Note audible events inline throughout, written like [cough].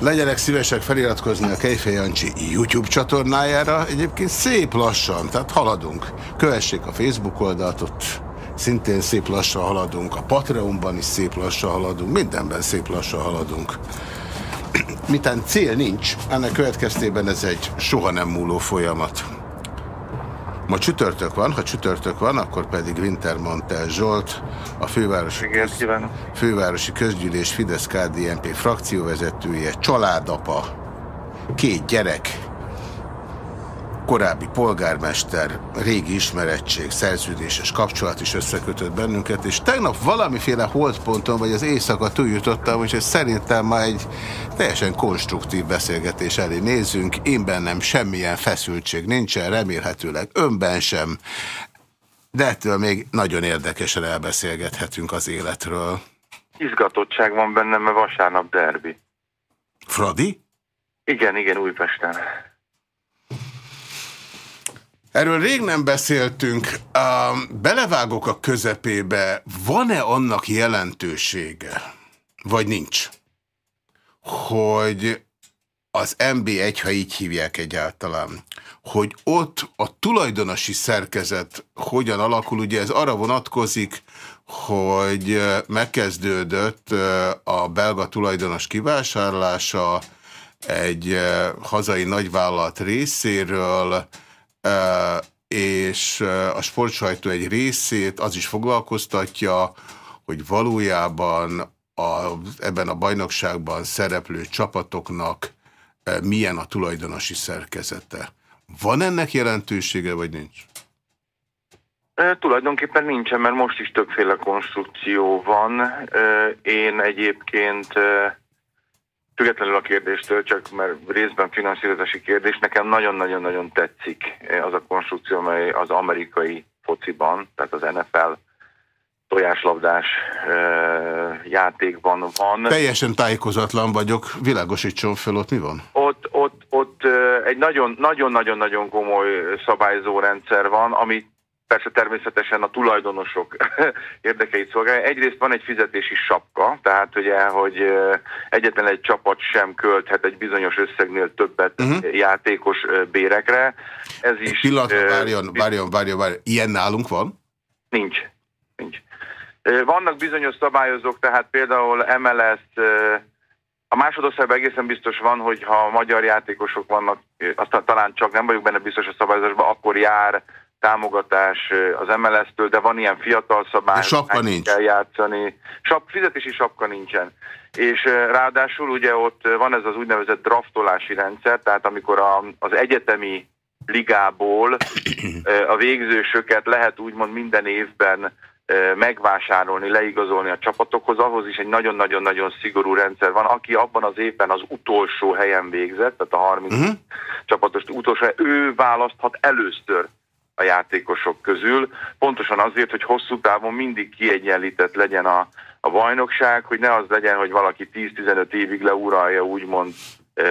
Legyenek szívesek feliratkozni a Kejfej Jancsi YouTube csatornájára. Egyébként szép lassan, tehát haladunk. Kövessék a Facebook oldalt, ott szintén szép lassan haladunk. A Patreonban is szép lassan haladunk. Mindenben szép lassan haladunk. Mitán cél nincs, ennek következtében ez egy soha nem múló folyamat. Ma csütörtök van, ha csütörtök van, akkor pedig Wintermantel Zsolt, a fővárosi, köz, fővárosi közgyűlés Fidesz-KDNP frakcióvezetője, családapa, két gyerek, korábbi polgármester, régi ismerettség, szerződéses kapcsolat is összekötött bennünket, és tegnap valamiféle holdponton, vagy az éjszaka túljutottam, úgyhogy szerintem már egy teljesen konstruktív beszélgetés elé nézünk. Én bennem semmilyen feszültség nincsen, remélhetőleg önben sem, de ettől még nagyon érdekesen elbeszélgethetünk az életről. Izgatottság van bennem, mert vasárnap derbi. Fradi? Igen, igen, Újpesten. Erről rég nem beszéltünk. Belevágok a közepébe. Van-e annak jelentősége, vagy nincs, hogy az MB1, ha így hívják egyáltalán, hogy ott a tulajdonosi szerkezet hogyan alakul, ugye ez arra vonatkozik, hogy megkezdődött a belga tulajdonos kivásárlása egy hazai nagyvállalat részéről, és a sportsajtó egy részét az is foglalkoztatja, hogy valójában a, ebben a bajnokságban szereplő csapatoknak milyen a tulajdonosi szerkezete. Van ennek jelentősége, vagy nincs? Tulajdonképpen nincsen, mert most is többféle konstrukció van. Én egyébként Függetlenül a kérdéstől, csak mert részben finanszírozási kérdés, nekem nagyon-nagyon-nagyon tetszik az a konstrukció, amely az amerikai fociban, tehát az NFL tojáslabdás játékban van. Teljesen tájékozatlan vagyok, világosítson fel, ott mi van? Ott, ott, ott egy nagyon-nagyon-nagyon komoly szabályzórendszer van, amit persze természetesen a tulajdonosok [laughs] érdekeit szolgálja. Egyrészt van egy fizetési sapka, tehát ugye, hogy egyetlen egy csapat sem költhet egy bizonyos összegnél többet uh mhm. -huh. játékos bérekre. Ez is... Pillanatra, várjon, várjon, várjon, várjon. Ilyen nálunk van? Nincs. Nincs. Vannak bizonyos szabályozók, tehát például MLS, a másodországban egészen biztos van, hogy ha magyar játékosok vannak, aztán talán csak nem vagyok benne biztos a szabályozásban, akkor jár támogatás az MLS-től, de van ilyen fiatal szabály. Sapka nincs. Kell játszani. Sap, fizetési sapka nincsen. És ráadásul ugye ott van ez az úgynevezett draftolási rendszer, tehát amikor a, az egyetemi ligából a végzősöket lehet úgymond minden évben megvásárolni, leigazolni a csapatokhoz, ahhoz is egy nagyon-nagyon-nagyon szigorú rendszer van. Aki abban az évben az utolsó helyen végzett, tehát a 30 uh -huh. csapatos utolsó ő választhat először a játékosok közül, pontosan azért, hogy hosszú távon mindig kiegyenlített legyen a, a bajnokság, hogy ne az legyen, hogy valaki 10-15 évig leuralja úgymond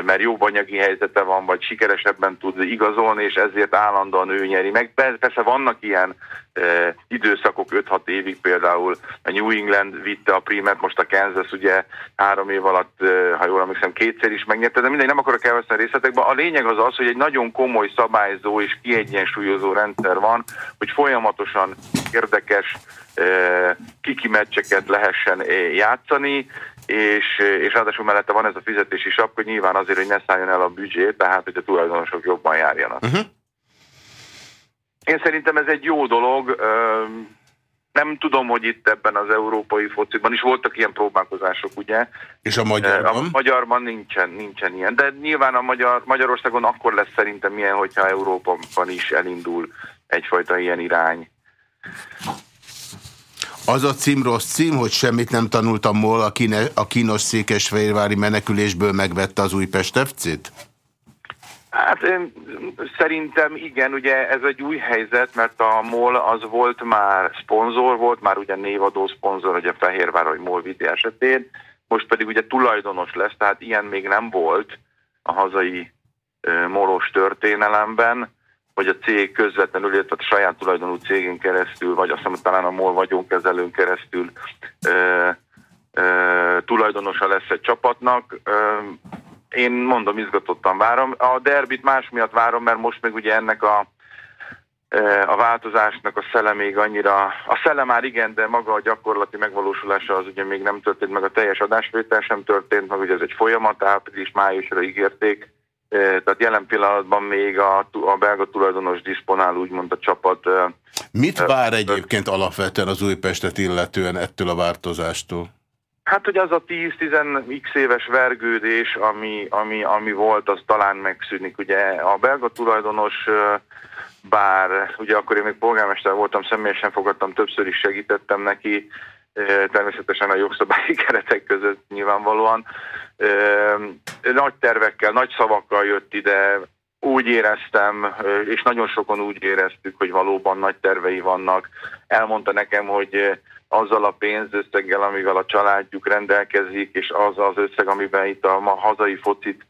mert jobb anyagi helyzete van, vagy sikeresebben tud igazolni, és ezért állandóan ő nyeri meg. Persze vannak ilyen e, időszakok 5-6 évig, például a New England vitte a primet, most a Kansas ugye három év alatt, e, ha jól emlékszem, kétszer is megnyerte, de mindegy, nem akarok elveszni részletekbe. A lényeg az az, hogy egy nagyon komoly szabályzó és kiegyensúlyozó rendszer van, hogy folyamatosan érdekes kiki meccseket lehessen játszani, és, és ráadásul mellette van ez a fizetési sapka, hogy nyilván azért, hogy ne szálljon el a büdzsé, tehát hogy a tulajdonosok jobban járjanak. Uh -huh. Én szerintem ez egy jó dolog, nem tudom, hogy itt ebben az európai fociban is voltak ilyen próbálkozások, ugye? És a magyarban? A magyarban nincsen, nincsen ilyen, de nyilván a Magyar, Magyarországon akkor lesz szerintem ilyen, hogyha Európában is elindul egyfajta ilyen irány. Az a cím rossz cím, hogy semmit nem tanultam mól, a, kine, a kínos székesfehérvári menekülésből megvette az Újpest FC-t? Hát én szerintem igen, ugye ez egy új helyzet, mert a MOL az volt már szponzor, volt már ugye névadó szponzor, ugye Fehérvár vagy MOL vidi esetén, most pedig ugye tulajdonos lesz, tehát ilyen még nem volt a hazai molos történelemben hogy a cég közvetlenül, illetve a saját tulajdonú cégén keresztül, vagy azt hiszem, talán a MOL vagyonkezelőn keresztül ö, ö, tulajdonosa lesz egy csapatnak. Ö, én mondom, izgatottan várom. A derbit más miatt várom, mert most még ugye ennek a a változásnak a szele még annyira, a szele már igen, de maga a gyakorlati megvalósulása az ugye még nem történt, meg a teljes adásvétel sem történt, meg ugye ez egy folyamat, április-májusra ígérték, tehát jelen pillanatban még a, a belga tulajdonos diszponál úgymond a csapat. Mit vár egyébként alapvetően az Újpestet illetően ettől a változástól? Hát, hogy az a 10-10x éves vergődés, ami, ami, ami volt, az talán megszűnik. Ugye a belga tulajdonos bár ugye akkor én még polgármester voltam, személyesen fogadtam, többször is segítettem neki, természetesen a jogszabályi [laughs] keretek között nyilvánvalóan. Nagy tervekkel, nagy szavakkal jött ide, úgy éreztem, és nagyon sokan úgy éreztük, hogy valóban nagy tervei vannak. Elmondta nekem, hogy azzal a pénzösszeggel, amivel a családjuk rendelkezik, és az az összeg, amiben itt a ma hazai focit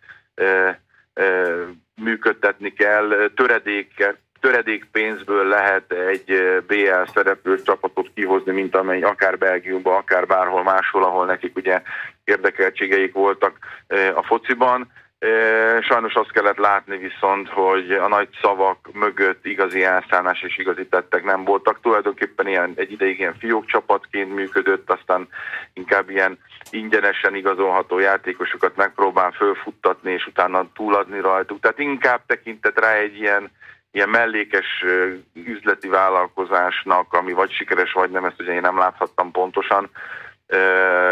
működtetni kell, töredéket töredék pénzből lehet egy eh, BL szereplő csapatot kihozni, mint amely akár Belgiumban, akár bárhol máshol, ahol nekik ugye érdekeltségeik voltak eh, a fociban. Eh, sajnos azt kellett látni viszont, hogy a nagy szavak mögött igazi elszállás és igazi tettek nem voltak. Tulajdonképpen ilyen, egy ideig ilyen fiók csapatként működött, aztán inkább ilyen ingyenesen igazolható játékosokat megpróbál fölfuttatni, és utána túladni rajtuk. Tehát inkább tekintett rá egy ilyen ilyen mellékes üzleti vállalkozásnak, ami vagy sikeres, vagy nem, ezt ugye én nem láthattam pontosan,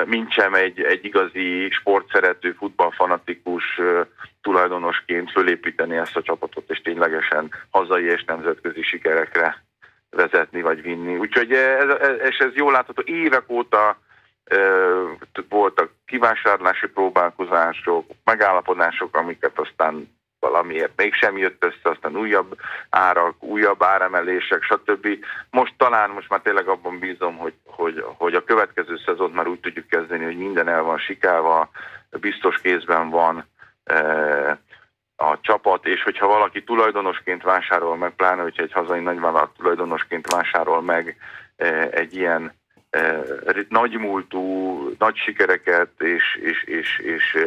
mint sem egy, egy igazi sportszerető, futballfanatikus tulajdonosként fölépíteni ezt a csapatot, és ténylegesen hazai és nemzetközi sikerekre vezetni vagy vinni. Úgyhogy ez, és ez jól látható, évek óta voltak kivásárlási próbálkozások, megállapodások, amiket aztán valamiért mégsem jött össze, aztán újabb árak, újabb áremelések, stb. Most talán, most már tényleg abban bízom, hogy, hogy, hogy a következő szezont már úgy tudjuk kezdeni, hogy minden el van sikálva, biztos kézben van e, a csapat, és hogyha valaki tulajdonosként vásárol meg, pláne hogyha egy hazai nagyvállalat tulajdonosként vásárol meg e, egy ilyen e, nagymúltú, nagy sikereket és, és, és, és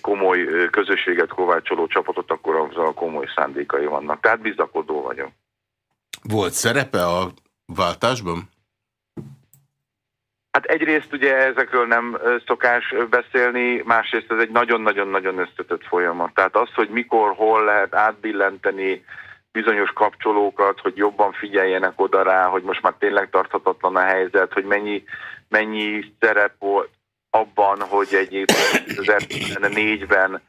komoly közösséget kovácsoló csapatot, akkor azzal komoly szándékai vannak. Tehát bizakodó vagyok. Volt szerepe a váltásban? Hát egyrészt ugye ezekről nem szokás beszélni, másrészt ez egy nagyon-nagyon-nagyon összetett folyamat. Tehát az, hogy mikor, hol lehet átbillenteni bizonyos kapcsolókat, hogy jobban figyeljenek oda rá, hogy most már tényleg tarthatatlan a helyzet, hogy mennyi, mennyi szerep volt, abban, hogy egy 2004-ben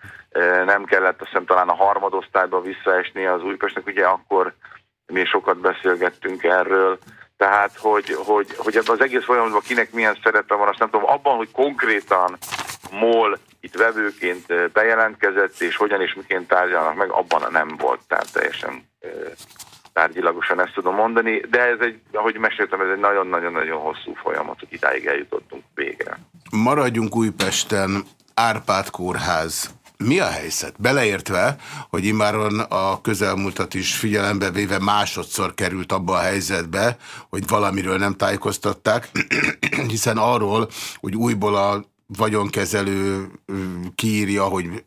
nem kellett azt hiszem talán a harmadosztályba visszaesni az Újpestnek, ugye akkor mi sokat beszélgettünk erről, tehát hogy, hogy, hogy ebben az egész folyamatban kinek milyen szerepe van, azt nem tudom, abban, hogy konkrétan MOL itt vevőként bejelentkezett, és hogyan és miként tárgyalnak meg, abban nem volt, tehát teljesen tárgyilagosan ezt tudom mondani, de ez egy, ahogy meséltem, ez egy nagyon-nagyon-nagyon hosszú folyamat, hogy idáig eljutottunk végre. Maradjunk Újpesten, Árpád kórház. Mi a helyzet? Beleértve, hogy immáron a közelmúltat is figyelembe véve másodszor került abba a helyzetbe, hogy valamiről nem tájékoztatták, [clears throat] hiszen arról, hogy újból a vagyonkezelő kiírja, hogy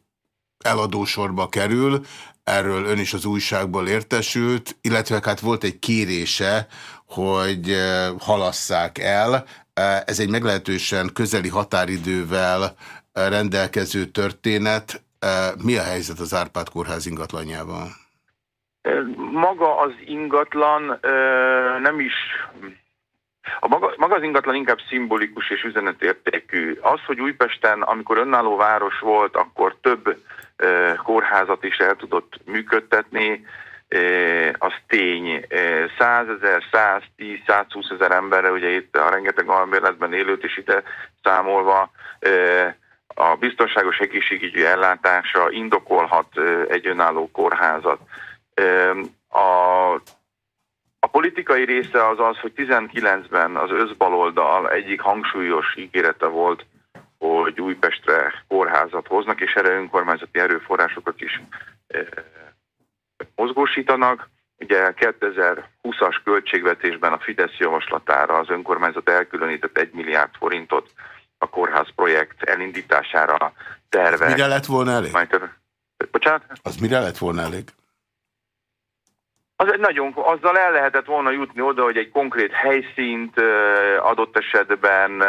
eladósorba kerül, erről ön is az újságból értesült, illetve hát volt egy kérése, hogy eh, halasszák el. Eh, ez egy meglehetősen közeli határidővel eh, rendelkező történet. Mi a helyzet az Árpád kórház ingatlanjával? Maga az ingatlan nem is... A maga, maga az ingatlan inkább szimbolikus és üzenetértékű. Az, hogy Újpesten, amikor önálló város volt, akkor több kórházat is el tudott működtetni, az tény. 100 ezer, 110, 120 ezer emberre, ugye itt a rengeteg albérletben élőt is ide számolva, a biztonságos egészségügyi ellátása indokolhat egy önálló kórházat. A, a politikai része az az, hogy 19-ben az összbaloldal egyik hangsúlyos ígérete volt, hogy Újpestre kórházat hoznak, és erre önkormányzati erőforrásokat is e, mozgósítanak. Ugye 2020-as költségvetésben a Fidesz javaslatára az önkormányzat elkülönített 1 milliárd forintot a kórház projekt elindítására, tervek. Mire lett volna elég? Majd, bocsánat? Az mire lett volna elég? Az egy nagyon, azzal el lehetett volna jutni oda, hogy egy konkrét helyszínt adott esetben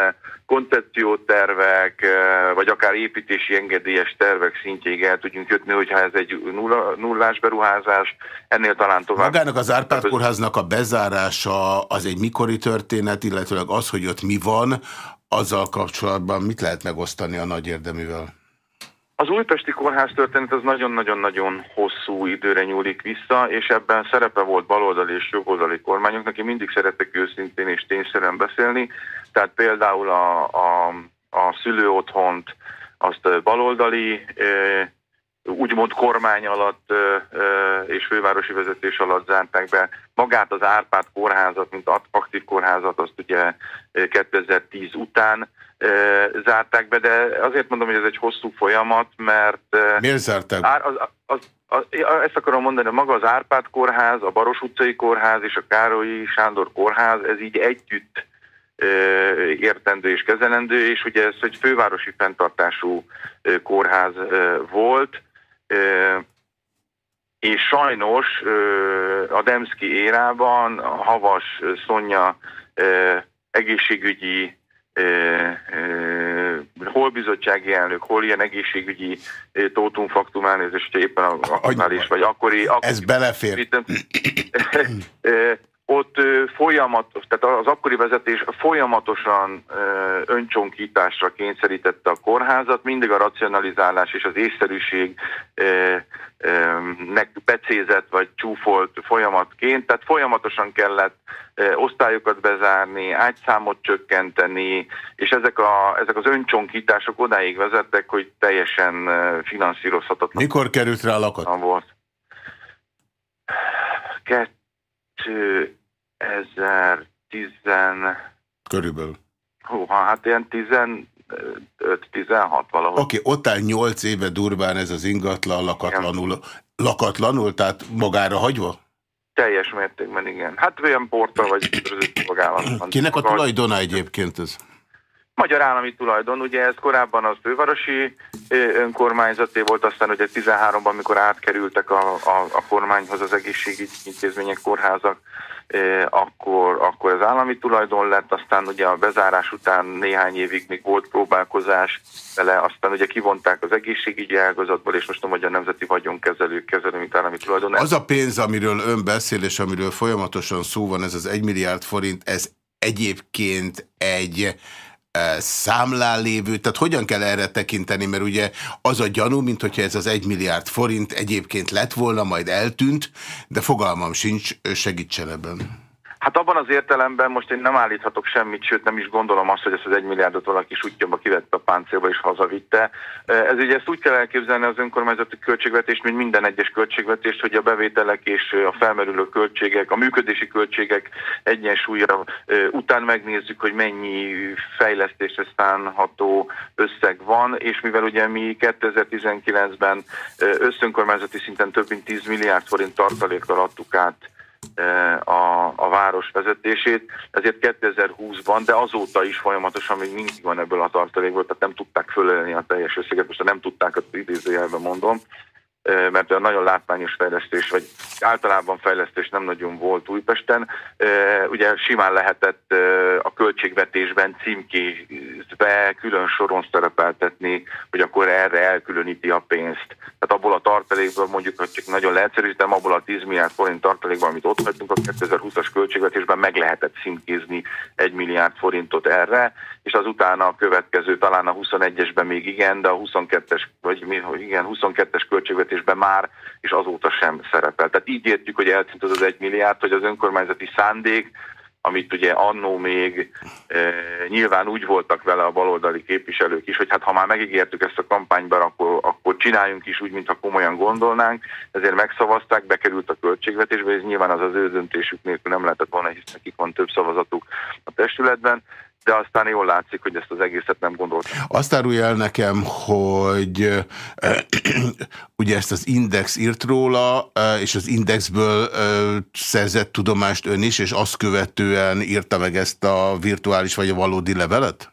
koncepciótervek, vagy akár építési engedélyes tervek szintjéig el tudjunk jutni, hogyha ez egy nulla, nullás beruházás, ennél talán tovább. Magának az Árpád kórháznak a bezárása az egy mikori történet, illetőleg az, hogy ott mi van, azzal kapcsolatban mit lehet megosztani a nagy érdeművel? Az újpesti kórház történet az nagyon-nagyon-nagyon hosszú időre nyúlik vissza, és ebben szerepe volt baloldali és jobboldali kormányoknak. Én mindig szeretek őszintén és tényszerűen beszélni. Tehát például a, a, a szülőotthont azt baloldali, úgymond kormány alatt és fővárosi vezetés alatt zárták be. Magát az Árpád kórházat, mint aktív kórházat, azt ugye 2010 után zárták be, de azért mondom, hogy ez egy hosszú folyamat, mert... Miért zárták? Az, az, az, ezt akarom mondani, maga az Árpád kórház, a Baros utcai kórház és a Károlyi Sándor kórház, ez így együtt értendő és kezelendő, és ugye ez egy fővárosi fenntartású kórház volt, és sajnos a Demszki érában a Havas Szonya egészségügyi hol bizottsági elnök, hol ilyen egészségügyi tótumfaktum elnézést, hogyha éppen annál is, vagy akkori... akkori ez belefér. [clears throat] ott folyamatos, tehát az akkori vezetés folyamatosan öncsonkításra kényszerítette a kórházat, mindig a racionalizálás és az észszerűség nek becézett vagy csúfolt folyamatként, tehát folyamatosan kellett osztályokat bezárni, ágyszámot csökkenteni, és ezek, a, ezek az öncsonkítások odáig vezettek, hogy teljesen finanszírozhatatlan. Mikor került rá lakat? Volt. 2010... Körülbelül. Hú, hát ilyen 15-16 valahol. Oké, okay, ott áll 8 éve durván ez az ingatlan lakatlanul. Igen. Lakatlanul, tehát magára hagyva? Teljes mértékben, igen. Hát olyan porta vagy [coughs] szolgálatban. Kinek a tulajdona egyébként ez? Magyar állami tulajdon, ugye ez korábban az fővárosi önkormányzaté volt, aztán ugye 13-ban, amikor átkerültek a, a, a kormányhoz az egészségügyi intézmények, kórházak, akkor, akkor az állami tulajdon lett, aztán ugye a bezárás után néhány évig még volt próbálkozás vele, aztán ugye kivonták az egészségügyi ágazatból, és most hogy a nemzeti vagyonkezelők kezelő, mint állami tulajdon. Az a pénz, amiről ön beszél, és amiről folyamatosan szó van, ez az 1 milliárd forint, ez egyébként egy számlán lévő, tehát hogyan kell erre tekinteni, mert ugye az a gyanú, mint hogyha ez az egy milliárd forint egyébként lett volna, majd eltűnt, de fogalmam sincs, segítsen ebben. Hát abban az értelemben most én nem állíthatok semmit, sőt nem is gondolom azt, hogy ezt az egy milliárdot valaki sutyomba kivette a páncélba és hazavitte. Ez ugye ezt úgy kell elképzelni az önkormányzati költségvetést, mint minden egyes költségvetést, hogy a bevételek és a felmerülő költségek, a működési költségek egyensúlyra után megnézzük, hogy mennyi fejlesztésre szánható összeg van, és mivel ugye mi 2019-ben összönkormányzati szinten több mint 10 milliárd forint tartalékkal adtuk át a, a város vezetését, ezért 2020-ban, de azóta is folyamatosan még mindig van ebből a tartalékból, tehát nem tudták fölelni a teljes összeget, most nem tudták, az idézőjelben mondom, mert olyan nagyon látványos fejlesztés, vagy általában fejlesztés nem nagyon volt Újpesten. Ugye simán lehetett a költségvetésben címkézve külön soron szerepeltetni, hogy akkor erre elkülöníti a pénzt. Tehát abból a tartalékból mondjuk, hogy csak nagyon leegyszerűsítem, abból a 10 milliárd forint tartalékból, amit ott hagytunk a 2020-as költségvetésben meg lehetett címkézni 1 milliárd forintot erre, és az utána a következő, talán a 21-esben még igen, de a 22-es, vagy igen, 22-es költségvetésben már, és azóta sem szerepel. Tehát így értjük, hogy eltűnt az az 1 milliárd, hogy az önkormányzati szándék, amit ugye annó még e, nyilván úgy voltak vele a baloldali képviselők is, hogy hát ha már megígértük ezt a kampányban, akkor, akkor csináljunk is úgy, mintha komolyan gondolnánk, ezért megszavazták, bekerült a költségvetésbe, és nyilván az az ő döntésük nélkül nem lehetett volna, hisz nekik van több szavazatuk a testületben, de aztán jól látszik, hogy ezt az egészet nem gondoltam. Azt árulja el nekem, hogy [clears throat] ugye ezt az Index írt róla, és az Indexből szerzett tudomást ön is, és azt követően írta meg ezt a virtuális vagy a valódi levelet?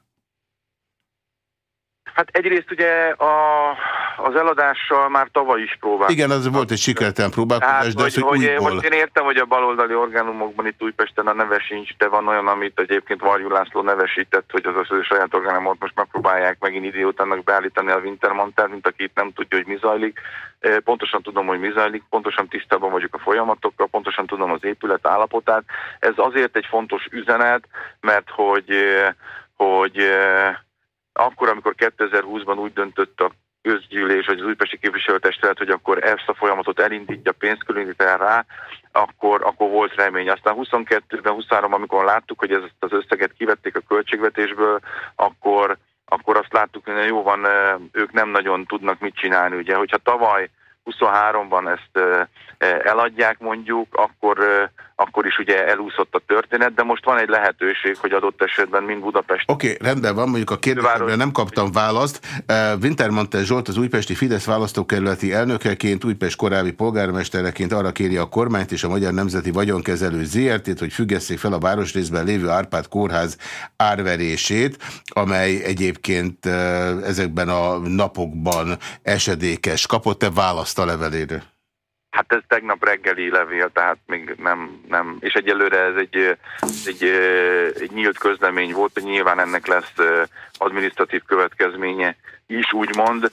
Hát egyrészt ugye a, az eladással már tavaly is próbáltam. Igen, az volt egy sikertelen próbálkozás, hát, de hogy, az, hogy, hogy Most én értem, hogy a baloldali orgánumokban itt Újpesten a neve sincs, de van olyan, amit egyébként Varjú László nevesített, hogy az az ő saját orgánumot most megpróbálják megint idiótának beállítani a Wintermantel, mint aki itt nem tudja, hogy mi zajlik. Pontosan tudom, hogy mi zajlik, pontosan tisztában vagyok a folyamatokkal, pontosan tudom az épület állapotát. Ez azért egy fontos üzenet, mert hogy, hogy akkor, amikor 2020-ban úgy döntött a közgyűlés, vagy az újpesti képviselőtestület, hogy akkor ezt a folyamatot elindítja, pénzt különít el rá, akkor, akkor volt remény. Aztán 22-ben, 23-ban, amikor láttuk, hogy ezt az összeget kivették a költségvetésből, akkor, akkor azt láttuk, hogy jó van, ők nem nagyon tudnak mit csinálni. Ugye, hogyha tavaly 23-ban ezt eladják mondjuk, akkor, akkor is ugye elúszott a történet, de most van egy lehetőség, hogy adott esetben mind Budapest. Oké, okay, rendben van, mondjuk a kérdésemre nem kaptam választ. Wintermantel Zsolt az újpesti Fidesz választókerületi elnökeként, Újpest korábbi polgármestereként arra kéri a kormányt és a Magyar Nemzeti Vagyonkezelő ZRT-t, hogy függesszék fel a városrészben lévő Árpád kórház árverését, amely egyébként ezekben a napokban esedékes. Kapott-e választ a levelére? Hát ez tegnap reggeli levél, tehát még nem, nem. és egyelőre ez egy, egy, egy nyílt közlemény volt, hogy nyilván ennek lesz administratív következménye is úgymond,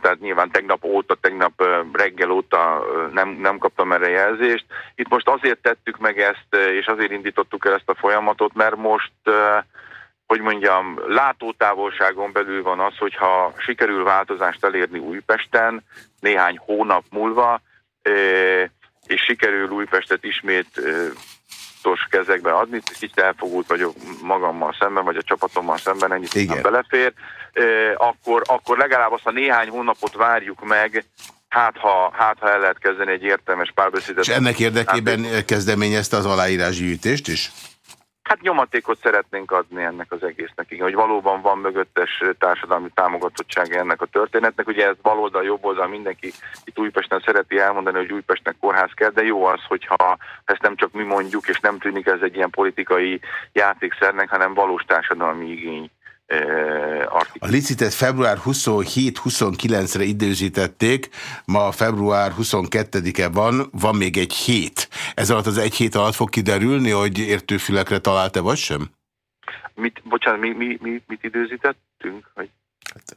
tehát nyilván tegnap óta, tegnap reggel óta nem, nem kaptam erre jelzést. Itt most azért tettük meg ezt, és azért indítottuk el ezt a folyamatot, mert most hogy mondjam, látótávolságon belül van az, hogyha sikerül változást elérni Újpesten néhány hónap múlva, és sikerül Újpestet ismét tos kezekbe adni, kicsit elfogult vagyok magammal szemben, vagy a csapatommal szemben, ennyit Igen. belefér, akkor, akkor legalább azt a néhány hónapot várjuk meg, hát ha, hát ha el lehet kezdeni egy értelmes párbeszédet. És ennek érdekében hát, kezdeményezte az aláírásgyűjtést is? Hát nyomatékot szeretnénk adni ennek az egésznek, igen, hogy valóban van mögöttes társadalmi támogatottsága ennek a történetnek. Ugye ez baloldal, jobb oldal, mindenki itt Újpesten szereti elmondani, hogy Újpestnek kórház kell, de jó az, hogyha ezt nem csak mi mondjuk, és nem tűnik ez egy ilyen politikai játékszernek, hanem valós társadalmi igény a licitet február 27-29-re időzítették, ma február 22-e van, van még egy hét. Ez alatt az egy hét alatt fog kiderülni, hogy értőfülekre találta vagy sem? Mit, bocsánat, mi, mi, mi, mit időzítettünk? Hogy... Hát,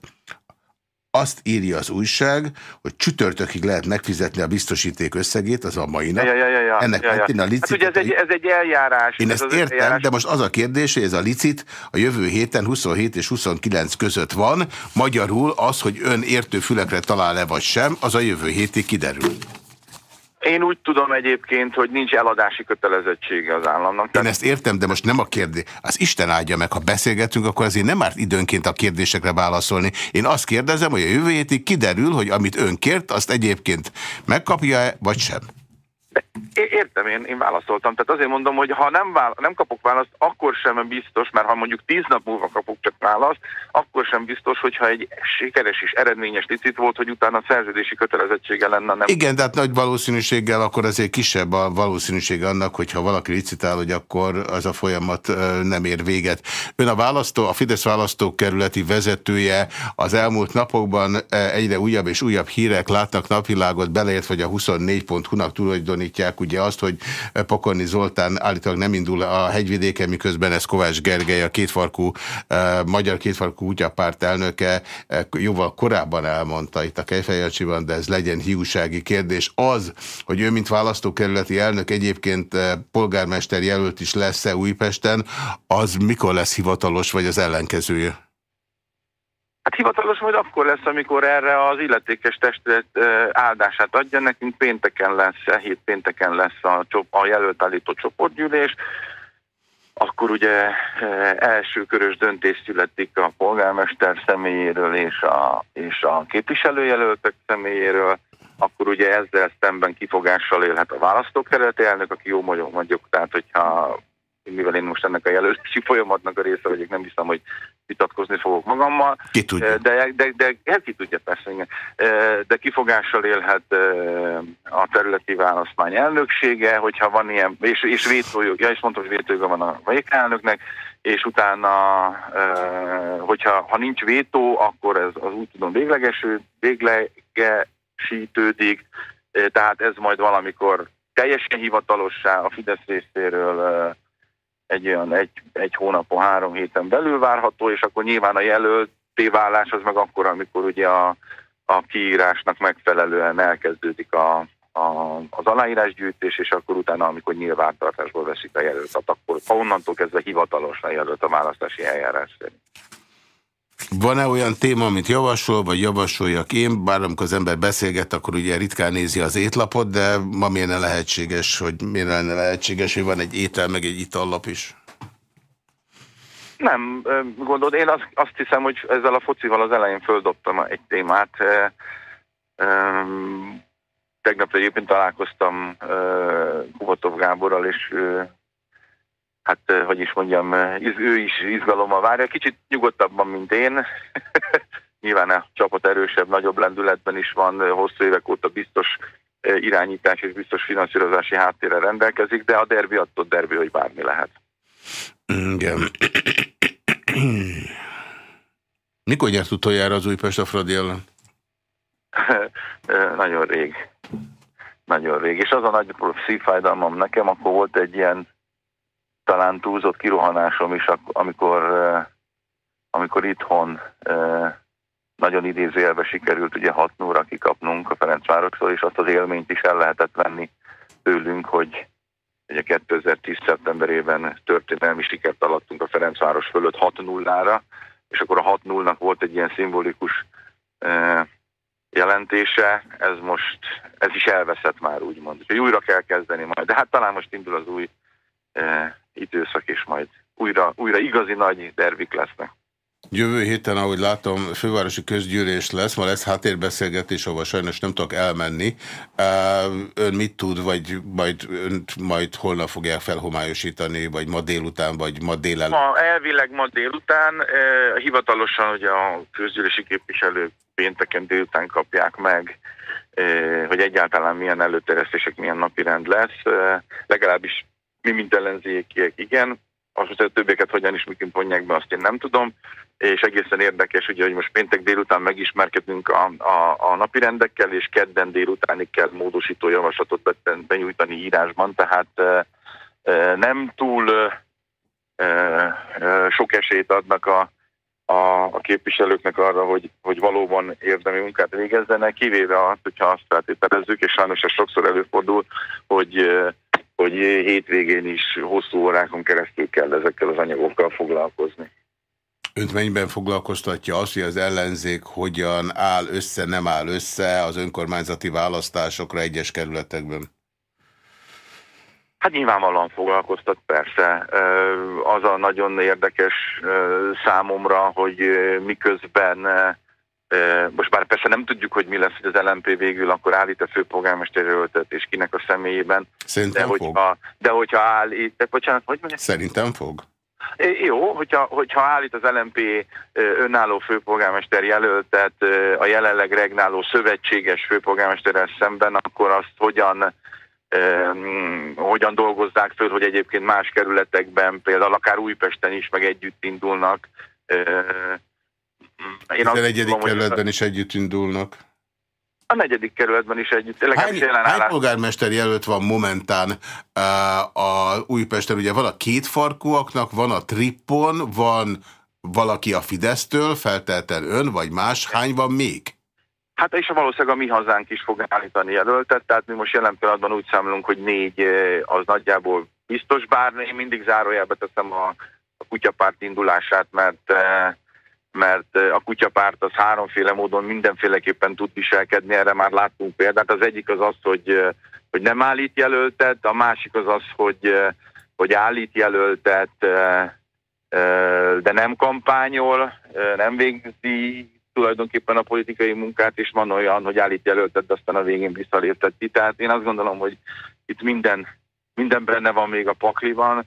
azt írja az újság, hogy csütörtökig lehet megfizetni a biztosíték összegét, az a mai nap. Ja, ja, ja, ja, Ennek ja, ja. a licit. Hát ugye ez egy, ez egy eljárás. Én ezt értem, eljárás. de most az a kérdés, hogy ez a licit a jövő héten 27 és 29 között van. Magyarul az, hogy ön értő fülekre talál-e vagy sem, az a jövő hétig kiderül. Én úgy tudom egyébként, hogy nincs eladási kötelezettsége az államnak. Én ezt értem, de most nem a kérdés. Az Isten áldja meg, ha beszélgetünk, akkor azért nem árt időnként a kérdésekre válaszolni. Én azt kérdezem, hogy a jövő kiderül, hogy amit ön kért, azt egyébként megkapja-e, vagy sem. De értem, én, én válaszoltam. Tehát azért mondom, hogy ha nem, vála, nem kapok választ, akkor sem biztos, mert ha mondjuk tíz nap múlva kapok csak választ, akkor sem biztos, hogyha egy sikeres és eredményes licit volt, hogy utána szerződési kötelezettsége lenne. Nem. Igen, tehát nagy valószínűséggel akkor azért kisebb a valószínűség annak, hogyha valaki licitál, hogy akkor az a folyamat nem ér véget. Ön a választó, a Fidesz választókerületi vezetője az elmúlt napokban egyre újabb és újabb hírek látnak napvilágot, beleért, vagy a 24.hu-nak tulajdonítják ugye azt, hogy Pokorni Zoltán állítólag nem indul a hegyvidéken, miközben ez Kovács Gergely, a kétfarkú, magyar kétfarkú útjapárt elnöke jóval korábban elmondta itt a Kejfejjelcsiban, de ez legyen hiúsági kérdés. Az, hogy ő, mint választókerületi elnök egyébként polgármester jelölt is lesz-e Újpesten, az mikor lesz hivatalos, vagy az ellenkezője? Hát hivatalos majd akkor lesz, amikor erre az illetékes testület áldását adja. Nekünk pénteken lesz, e hét pénteken lesz a, a jelölt állító csoportgyűlés. Akkor ugye első körös döntés születik a polgármester személyéről és a, és a képviselőjelöltek személyéről. Akkor ugye ezzel szemben kifogással élhet a választókerületi elnök, aki jó mondjuk, tehát hogyha mivel én most ennek a jelölési folyamatnak a része vagyok, nem hiszem, hogy vitatkozni fogok magammal. Ki tudja. De, de, de, de ki tudja persze, igen. De kifogással élhet a területi választmány elnöksége, hogyha van ilyen, és, és vétójog, ja, és mondtam, hogy vétójoga van a elnöknek, és utána, hogyha ha nincs vétó, akkor ez az úgy tudom véglegeső, véglegesítődik, tehát ez majd valamikor teljesen hivatalossá a Fidesz részéről egy olyan egy, egy hónapon, három héten belül várható, és akkor nyilván a jelölt válás az meg akkor, amikor ugye a, a kiírásnak megfelelően elkezdődik a, a, az aláírásgyűjtés, és akkor utána, amikor nyilvántartásból veszik a jelölt, akkor onnantól kezdve hivatalosan jelölt a választási eljárás szerint. Van-e olyan téma, amit javasol, vagy javasoljak én? Bár amikor az ember beszélget, akkor ugye ritkán nézi az étlapot, de ma miért lehetséges, hogy miért lenne lehetséges, hogy van egy étel, meg egy itallap is? Nem, gondolod, én azt, azt hiszem, hogy ezzel a focival az elején földobtam egy témát. Tegnap egyébként találkoztam Kubatov Gáborral, és hát, hogy is mondjam, ő is izgalommal várja. Kicsit nyugodtabban, mint én. [laughs] Nyilván a csapat erősebb, nagyobb lendületben is van, hosszú évek óta biztos irányítás és biztos finanszírozási háttérre rendelkezik, de a derbi attól derbi, hogy bármi lehet. Igen. [clears throat] Mikor nyert utoljára az Újpest a Fradi ellen? [laughs] Nagyon rég. Nagyon rég. És az a nagy szívfájdalmam nekem, akkor volt egy ilyen talán túlzott kirohanásom is, amikor, amikor itthon nagyon idézőjelbe sikerült ugye 6 óra kikapnunk a Ferencvárosról, és azt az élményt is el lehetett venni tőlünk, hogy ugye 2010. szeptemberében történelmi sikert alattunk a Ferencváros fölött 6-0-ra, és akkor a 6-0-nak volt egy ilyen szimbolikus jelentése, ez most, ez is elveszett már úgymond. Úgyhogy újra kell kezdeni majd, de hát talán most indul az új időszak, és majd újra, újra igazi nagy dervik lesznek. Jövő héten, ahogy látom, fővárosi közgyűlés lesz, ma lesz háttérbeszélgetés, ahol sajnos nem tudok elmenni. Ön mit tud, vagy majd, önt majd holnap fogják felhomályosítani, vagy ma délután, vagy ma délelőtt? Ma, elvileg ma délután, hivatalosan hogy a közgyűlési képviselők pénteken délután kapják meg, hogy egyáltalán milyen előteresztések, milyen napirend lesz. Legalábbis mi, mint ellenzékiek, igen. Az, hogy a többieket hogyan is miként vonják be, azt én nem tudom. És egészen érdekes, ugye, hogy most péntek délután megismerkedünk a, a, a napi rendekkel, és kedden délutánig kell módosító javaslatot benyújtani írásban, tehát e, nem túl e, e, sok esélyt adnak a, a, a képviselőknek arra, hogy, hogy valóban érdemi munkát végezzenek, kivéve azt, hogyha azt feltételezzük, és sajnos ez sokszor előfordul, hogy hogy hétvégén is hosszú órákon keresztül kell ezekkel az anyagokkal foglalkozni. Önt mennyiben foglalkoztatja azt, hogy az ellenzék hogyan áll össze, nem áll össze az önkormányzati választásokra egyes kerületekben? Hát nyilvánvalóan foglalkoztat persze. Az a nagyon érdekes számomra, hogy miközben most már persze nem tudjuk, hogy mi lesz, hogy az LMP végül akkor állít a főpolgármester jelöltet, és kinek a személyében. Szerintem de fog. Hogyha, de hogyha állít, de bocsánat, hogy mondja? Szerintem fog. Jó, hogyha, hogyha állít az LMP önálló főpolgármester jelöltet a jelenleg regnáló szövetséges főpolgármesterrel szemben, akkor azt hogyan um, hogyan dolgozzák föl, hogy egyébként más kerületekben, például akár Újpesten is meg együtt indulnak én a negyedik kerületben is együtt indulnak. A negyedik kerületben is együtt. Hány, hány polgármester jelölt van momentán uh, a Újpesten? Ugye van a kétfarkúaknak, van a Trippon, van valaki a Fidesztől, feltelten ön, vagy más. Hány van még? Hát és valószínűleg a mi hazánk is fog állítani jelöltet, tehát mi most jelen pillanatban úgy számolunk, hogy négy az nagyjából biztos, bár én mindig zárójelbe teszem a, a kutyapárt indulását, mert mert a kutyapárt az háromféle módon mindenféleképpen tud viselkedni, erre már láttunk példát. Az egyik az az, hogy, hogy nem állít jelöltet, a másik az az, hogy, hogy állít jelöltet, de nem kampányol, nem végzi tulajdonképpen a politikai munkát, és van olyan, hogy állít jelöltet, de aztán a végén visszalépteti. Tehát én azt gondolom, hogy itt minden, minden benne van még a pakliban,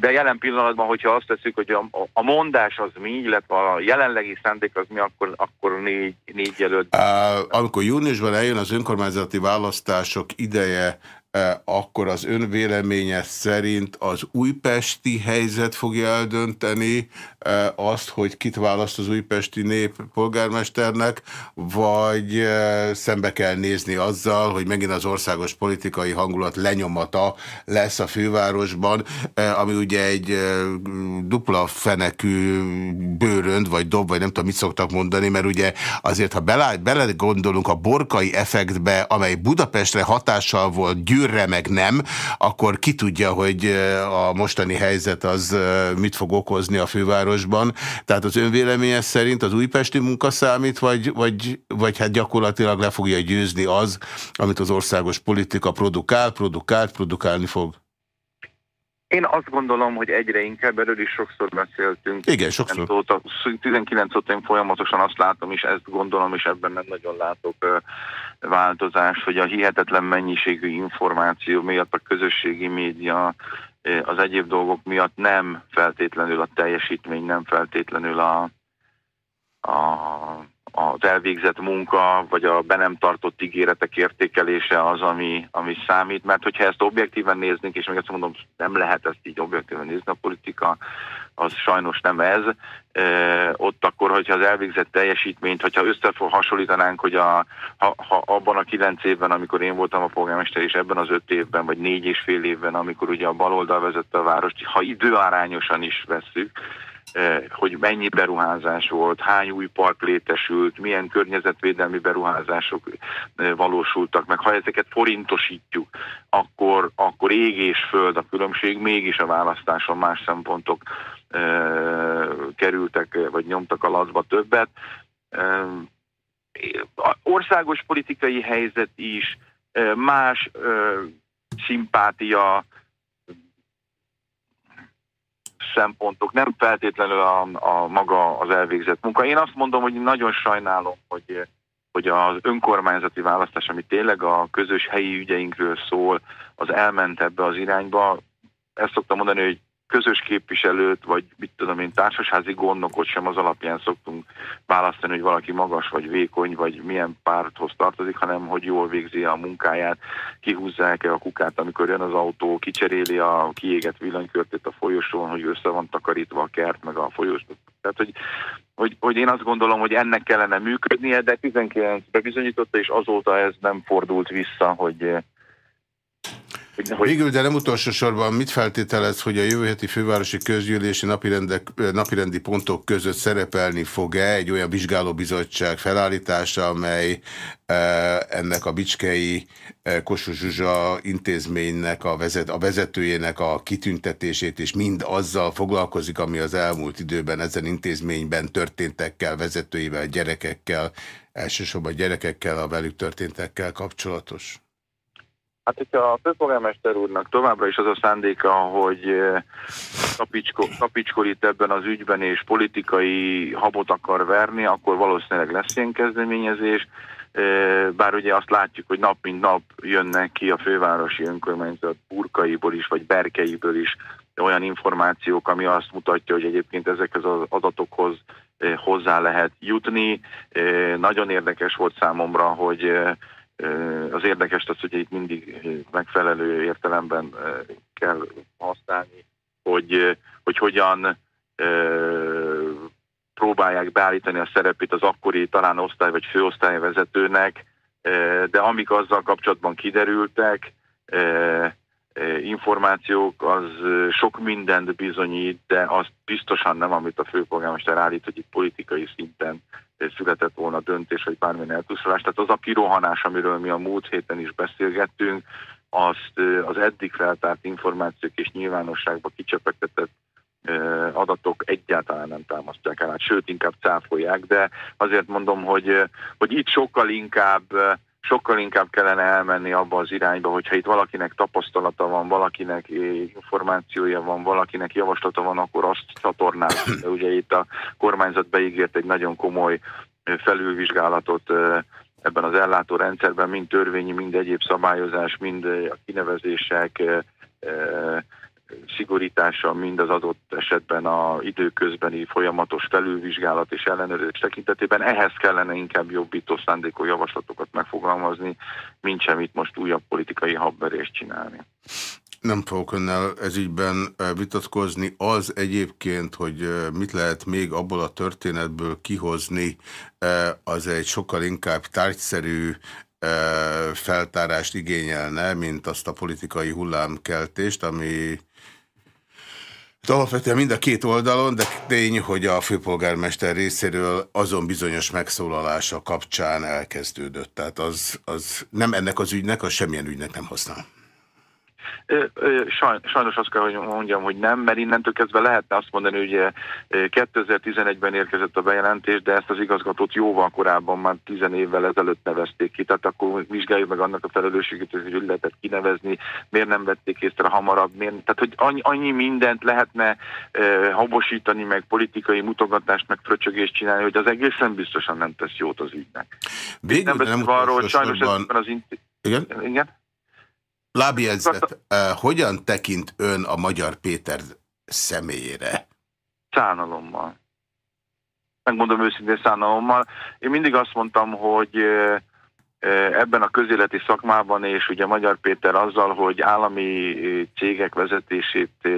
de jelen pillanatban, hogyha azt teszük, hogy a, a mondás az mi, illetve a jelenlegi szándék az mi, akkor, akkor négy, négy jelölt. Amikor júniusban eljön az önkormányzati választások ideje, akkor az ön véleménye szerint az újpesti helyzet fogja eldönteni azt, hogy kit választ az újpesti nép polgármesternek, vagy szembe kell nézni azzal, hogy megint az országos politikai hangulat lenyomata lesz a fővárosban, ami ugye egy dupla fenekű bőrönd, vagy dob, vagy nem tudom, mit szoktak mondani, mert ugye azért, ha bele, gondolunk a borkai effektbe, amely Budapestre hatással volt, Győrre meg nem, akkor ki tudja, hogy a mostani helyzet az mit fog okozni a fővárosban. Tehát az önvéleménye szerint az újpesti munka számít, vagy, vagy, vagy hát gyakorlatilag le fogja győzni az, amit az országos politika produkál, produkált, produkálni fog? Én azt gondolom, hogy egyre inkább, erről is sokszor beszéltünk. Igen, sokszor. Óta, 19 óta én folyamatosan azt látom, és ezt gondolom, és ebben nem nagyon látok változást, hogy a hihetetlen mennyiségű információ miatt a közösségi média, az egyéb dolgok miatt nem feltétlenül a teljesítmény, nem feltétlenül a, a az elvégzett munka, vagy a be nem tartott ígéretek értékelése az, ami, ami számít, mert hogyha ezt objektíven néznénk, és még azt mondom, nem lehet ezt így objektíven nézni, a politika az sajnos nem ez, ott akkor, hogyha az elvégzett teljesítményt, hogyha összefog hasonlítanánk, hogy a, ha, ha abban a kilenc évben, amikor én voltam a polgármester, és ebben az öt évben, vagy négy és fél évben, amikor ugye a baloldal vezette a várost, ha időarányosan is vesszük, hogy mennyi beruházás volt, hány új park létesült, milyen környezetvédelmi beruházások valósultak meg. Ha ezeket forintosítjuk, akkor, akkor ég és föld a különbség, mégis a választáson más szempontok kerültek, vagy nyomtak a laszba többet. Országos politikai helyzet is, más szimpátia, szempontok, nem feltétlenül a, a maga az elvégzett munka. Én azt mondom, hogy nagyon sajnálom, hogy, hogy az önkormányzati választás, ami tényleg a közös helyi ügyeinkről szól, az elment ebbe az irányba. Ezt szoktam mondani, hogy közös képviselőt, vagy mit tudom én, társasházi gondnokot sem az alapján szoktunk választani, hogy valaki magas vagy vékony, vagy milyen párthoz tartozik, hanem hogy jól végzi a munkáját, kihúzzák-e a kukát, amikor jön az autó, kicseréli a kiégett villanykörtét a folyosón, hogy össze van takarítva a kert, meg a folyosó. Tehát, hogy, hogy, hogy én azt gondolom, hogy ennek kellene működnie, de 19 bebizonyította, és azóta ez nem fordult vissza, hogy hogy... Végül, de nem utolsó sorban mit feltételez, hogy a jövő heti fővárosi közgyűlési napirendek, napirendi pontok között szerepelni fog-e egy olyan vizsgálóbizottság felállítása, amely e, ennek a Bicskei e, Kossuth intézménynek, a, vezet, a vezetőjének a kitüntetését, és mind azzal foglalkozik, ami az elmúlt időben ezen intézményben történtekkel, vezetőivel, gyerekekkel, elsősorban gyerekekkel, a velük történtekkel kapcsolatos? Hát, hogyha a főpolgármester úrnak továbbra is az a szándéka, hogy eh, kapicskol, kapicskol itt ebben az ügyben és politikai habot akar verni, akkor valószínűleg lesz ilyen kezdeményezés. Eh, bár ugye azt látjuk, hogy nap mint nap jönnek ki a fővárosi önkormányzat burkaiból is, vagy berkeiből is olyan információk, ami azt mutatja, hogy egyébként ezekhez az adatokhoz eh, hozzá lehet jutni. Nagyon érdekes volt számomra, hogy az érdekes az, hogy itt mindig megfelelő értelemben kell használni, hogy, hogy hogyan próbálják beállítani a szerepét az akkori talán osztály vagy főosztályvezetőnek, de amik azzal kapcsolatban kiderültek, információk, az sok mindent bizonyít, de az biztosan nem, amit a főpolgármester állít, hogy itt politikai szinten született volna döntés, vagy bármilyen eltuszolás. Tehát az a kirohanás, amiről mi a múlt héten is beszélgettünk, azt az eddig feltárt információk és nyilvánosságba kicsepegtetett adatok egyáltalán nem támasztják el, hát sőt inkább cáfolják, de azért mondom, hogy, hogy itt sokkal inkább sokkal inkább kellene elmenni abba az irányba, hogyha itt valakinek tapasztalata van, valakinek információja van, valakinek javaslata van, akkor azt csatornál. [coughs] Ugye itt a kormányzat beígért egy nagyon komoly felülvizsgálatot ebben az ellátórendszerben, mind törvényi, mind egyéb szabályozás, mind a kinevezések, szigorítása, mind az adott esetben a időközbeni folyamatos felülvizsgálat és ellenőrzés tekintetében. Ehhez kellene inkább jobbító szándékú javaslatokat megfogalmazni, mint sem itt most újabb politikai habverést csinálni. Nem fogok önnel ez ügyben vitatkozni. Az egyébként, hogy mit lehet még abból a történetből kihozni, az egy sokkal inkább tárgyszerű feltárást igényelne, mint azt a politikai hullámkeltést, ami alapvetően mind a két oldalon, de tény, hogy a főpolgármester részéről azon bizonyos megszólalása kapcsán elkezdődött. Tehát az, az nem ennek az ügynek, az semmilyen ügynek nem használ. Sajnos azt kell, hogy mondjam, hogy nem, mert innentől kezdve lehetne azt mondani, hogy 2011-ben érkezett a bejelentés, de ezt az igazgatót jóval korábban, már 10 évvel ezelőtt nevezték ki, tehát akkor vizsgáljuk meg annak a felelősségét, hogy hogy lehetett kinevezni, miért nem vették észre hamarabb, miért, tehát hogy annyi, annyi mindent lehetne habosítani, meg politikai mutogatást, meg fröcsögést csinálni, hogy az egészen biztosan nem tesz jót az ügynek. Végül nem, nem arról, sajnos ez az Igen? Igen? Lábjegyzet, uh, hogyan tekint ön a Magyar Péter személyére? Szánalommal. Megmondom őszintén szánalommal. Én mindig azt mondtam, hogy ebben a közéleti szakmában, és ugye Magyar Péter azzal, hogy állami cégek vezetését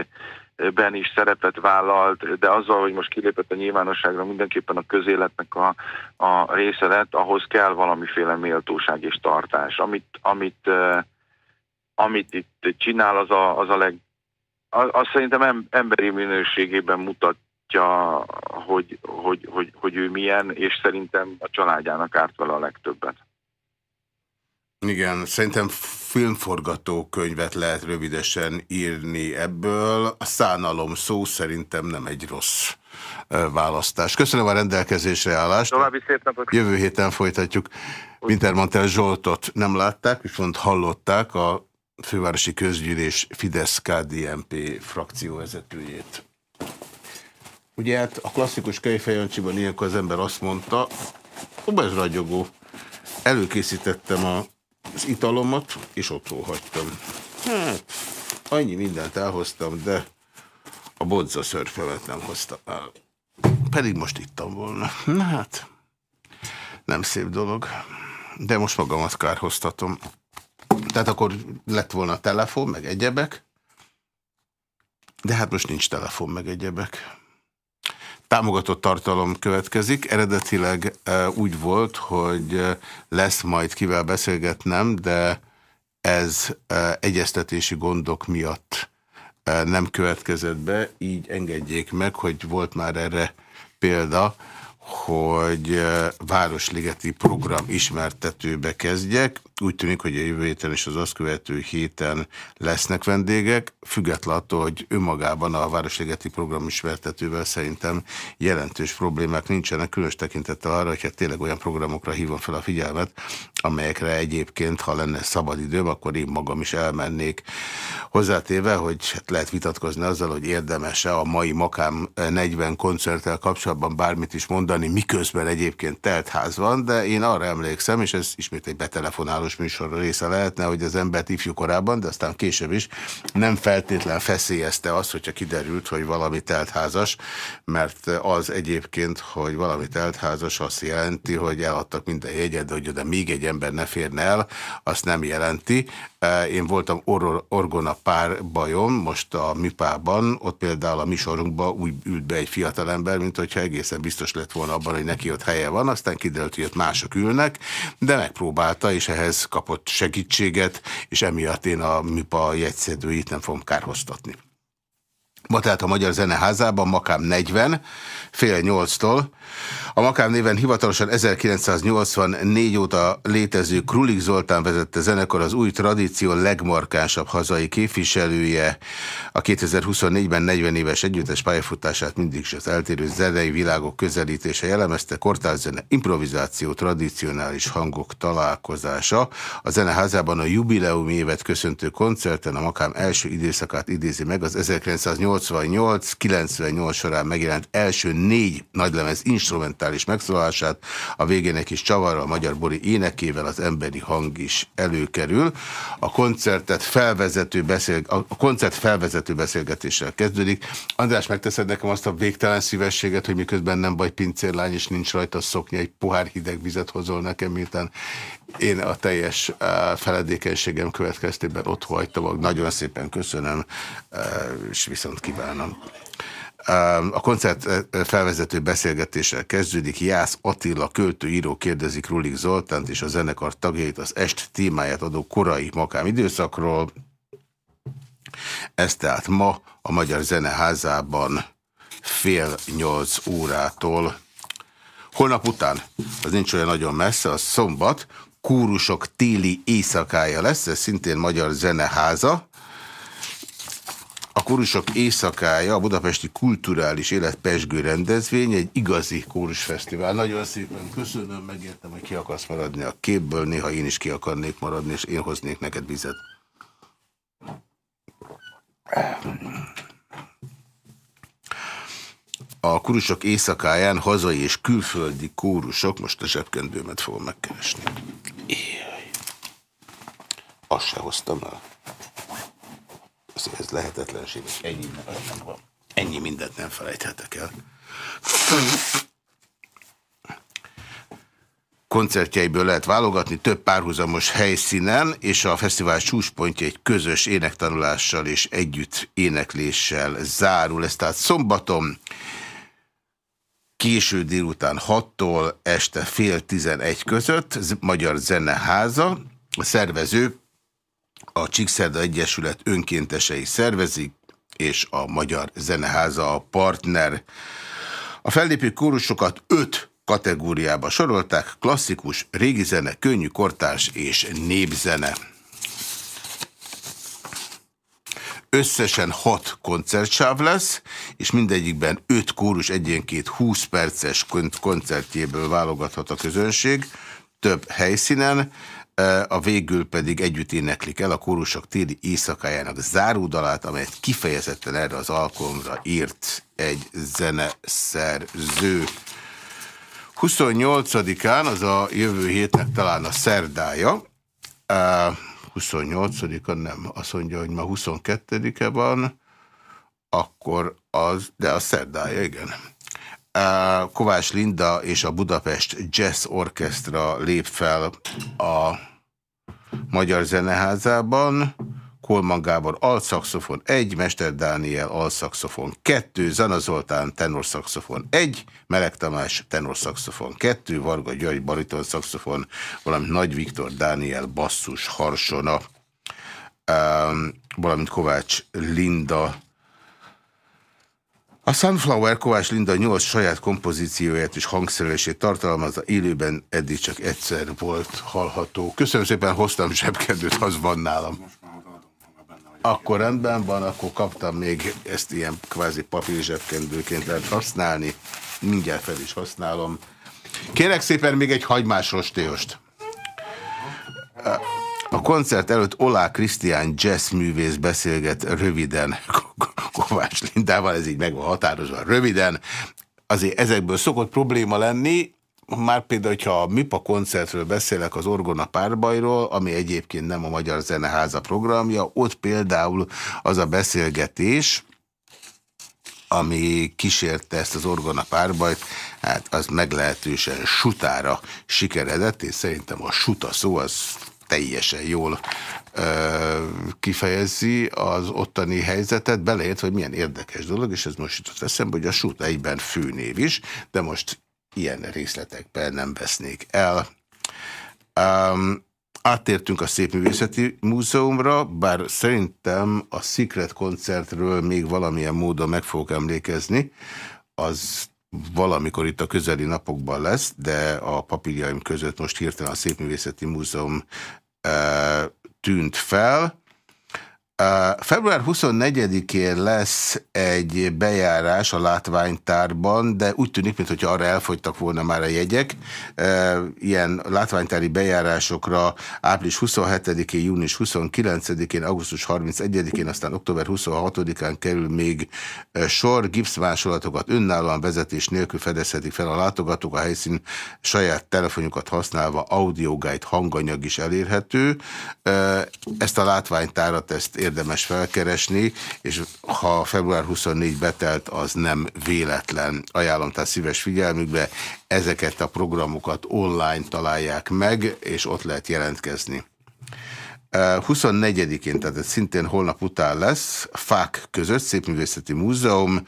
ben is szerepet vállalt, de azzal, hogy most kilépett a nyilvánosságra mindenképpen a közéletnek a, a része lett, ahhoz kell valamiféle méltóság és tartás. Amit, amit amit itt csinál, az a, az a leg... Az, az szerintem emberi minőségében mutatja, hogy, hogy, hogy, hogy ő milyen, és szerintem a családjának árt vele a legtöbbet. Igen, szerintem filmforgatókönyvet lehet rövidesen írni ebből. A szánalom szó szerintem nem egy rossz választás. Köszönöm a rendelkezésre állást. További szép napot. Jövő héten folytatjuk. Wintermantel Zsoltot nem látták, viszont hallották a fővárosi közgyűlés Fidesz-KDNP frakcióvezetőjét. Ugye hát a klasszikus Kejfejancsiban ilyenkor az ember azt mondta, ez ragyogó. Előkészítettem a, az italomat, és ott hagytam. Hát, annyi mindent elhoztam, de a bodza szörfemet nem hoztam el. Pedig most ittam volna. Na hát, nem szép dolog. De most magamat kárhoztatom. Tehát akkor lett volna telefon, meg egyebek. De hát most nincs telefon, meg egyebek. Támogatott tartalom következik. Eredetileg úgy volt, hogy lesz majd kivel beszélgetnem, de ez egyeztetési gondok miatt nem következett be, így engedjék meg, hogy volt már erre példa, hogy Városligeti program ismertetőbe kezdjek. Úgy tűnik, hogy a jövő héten és az azt követő héten lesznek vendégek, független attól, hogy önmagában a Városligeti program ismertetővel szerintem jelentős problémák nincsenek, különös tekintettel arra, hogy hát tényleg olyan programokra hívom fel a figyelmet, amelyekre egyébként, ha lenne szabad időm, akkor én magam is elmennék. Hozzátéve, hogy hát lehet vitatkozni azzal, hogy érdemes-e a mai Makám 40 koncerttel kapcsolatban bármit is mondani, miközben egyébként telt ház van, de én arra emlékszem, és ez ismét egy betelefonálós műsor része lehetne, hogy az embert ifjú korábban, de aztán később is nem feltétlen feszélyezte azt, hogyha kiderült, hogy valami teltházas, mert az egyébként, hogy valami teltházas azt jelenti, hogy eladtak minden jegyet, de hogy oda még egy ember ne férne el, azt nem jelenti. Én voltam or orgona pár bajom, most a MIPA-ban, ott például a misorunkban úgy ült be egy fiatalember, mint hogyha egészen biztos lett volna abban, hogy neki ott helye van, aztán kiderült, hogy ott mások ülnek, de megpróbálta, és ehhez kapott segítséget, és emiatt én a MIPA jegyszedőit nem fogom kárhoztatni. Ma tehát a Magyar Zeneházában, Makám 40, fél nyolctól, a Makám néven hivatalosan 1984 óta létező Krulik Zoltán vezette zenekar az új tradíció legmarkánsabb hazai képviselője. A 2024-ben 40 éves együttes pályafutását mindig is az eltérő zenei világok közelítése jellemezte, kortárzene, improvizáció, tradicionális hangok találkozása. A zeneházában a jubileum évet köszöntő koncerten a Makám első időszakát idézi meg az 1988-98 során megjelent első négy nagylemez instrumentális brutális megszólalását, a végén egy kis csavarra a Magyar Bori énekével az emberi hang is előkerül. A koncertet felvezető beszél, a koncert felvezető beszélgetéssel kezdődik. András, megteszed nekem azt a végtelen szívességet, hogy miközben nem vagy pincérlány, és nincs rajta szoknya, egy pohár hideg vizet hozol nekem, miután én a teljes feledékenységem következtében ott hagytam. Nagyon szépen köszönöm, és viszont kívánom. A koncert felvezető beszélgetéssel kezdődik. Jász Attila költőíró kérdezik Rulik Zoltánt és a zenekar tagjait az est témáját adó korai makám időszakról. Ez tehát ma a Magyar Zeneházában fél nyolc órától. Holnap után, az nincs olyan nagyon messze, az szombat, kórusok téli éjszakája lesz, ez szintén Magyar Zeneháza. Kórusok éjszakája, a Budapesti Kulturális Élet Pesgő rendezvény, egy igazi kórusfesztivál. Nagyon szépen köszönöm, megértem, hogy ki akarsz maradni a képből, néha én is ki akarnék maradni, és én hoznék neked vizet. A kórusok éjszakáján hazai és külföldi kórusok, most a zsebkendőmet fogom megkeresni. Éjjj. Azt se hoztam el. Ez, lehetetlenség, ennyi, nem van. ennyi mindent nem felejthetek el. koncertjeiből lehet válogatni több párhuzamos helyszínen, és a fesztivál csúcspontja egy közös énektanulással és együtt énekléssel zárul. Ez tehát szombaton késő délután 6-tól este fél 11 között, Magyar Zeneháza, a szervező, a Csíkszerda Egyesület önkéntesei szervezik, és a Magyar Zeneháza a partner. A fellépő kórusokat öt kategóriába sorolták, klasszikus, régi zene, könnyű kortárs és népzene. Összesen hat koncertsáv lesz, és mindegyikben öt kórus egyenként 20 perces koncertjéből válogathat a közönség, több helyszínen, a végül pedig együtt éneklik el a kórusok téli éjszakájának záródalát, amelyet kifejezetten erre az alkalomra írt egy zeneszerző. 28-án, az a jövő hétnek talán a szerdája, e, 28-a nem, azt mondja, hogy ma 22-e van, akkor az, de a szerdája, igen. Kovács Linda és a Budapest Jazz Orchestra lép fel a Magyar Zeneházában, Kolman Gábor alszaxofon 1, Mester Dániel alszaxofon 2, Zana Zoltán tenorszaxofon 1, Melek Tamás tenorszaxofon 2, Varga György bariton szaxofon, valamint Nagy Viktor Dániel basszus harsona, um, valamint Kovács Linda a Sunflower Kovács Linda 8 saját kompozícióját és hangszerelését tartalmazza, élőben eddig csak egyszer volt hallható. Köszönöm szépen, hoztam zsebkedőt, az van nálam. Akkor rendben van, akkor kaptam még ezt ilyen kvázi papírzsebkendőként lehet használni. Mindjárt fel is használom. Kérek szépen még egy hagymás rostéost. A koncert előtt Olá Krisztián jazzművész beszélget röviden [laughs] Kovács Lindával, ez így meg van határozva röviden. Azért ezekből szokott probléma lenni, már például, hogyha a MIPA koncertről beszélek az Orgona párbajról, ami egyébként nem a Magyar Zeneháza programja, ott például az a beszélgetés, ami kísérte ezt az Orgona párbajt, hát az meglehetősen sutára sikeredett, és szerintem a suta szó az teljesen jól ö, kifejezi az ottani helyzetet, beleért, hogy milyen érdekes dolog, és ez most jutott eszembe, hogy a sut egyben főnév is, de most ilyen részletekben nem vesznék el. Um, áttértünk a Szépművészeti Múzeumra, bár szerintem a Secret koncertről még valamilyen módon meg fogok emlékezni, az valamikor itt a közeli napokban lesz, de a papírjaim között most hirtelen a Szépművészeti Múzeum e, tűnt fel. Február 24-én lesz egy bejárás a látványtárban, de úgy tűnik, mintha arra elfogytak volna már a jegyek. Ilyen látványtári bejárásokra április 27-én, június 29-én, augusztus 31-én, aztán október 26-án kerül még sor. Gipszmásolatokat önállóan vezetés nélkül fedezhetik fel a látogatók. A helyszín saját telefonjukat használva audioguide hanganyag is elérhető. Ezt a látványtárat, ezt érdemes felkeresni, és ha február 24 betelt, az nem véletlen. Ajánlom tehát szíves figyelmükbe, ezeket a programokat online találják meg, és ott lehet jelentkezni. 24-én, tehát szintén holnap után lesz, Fák között, Szépművészeti Múzeum,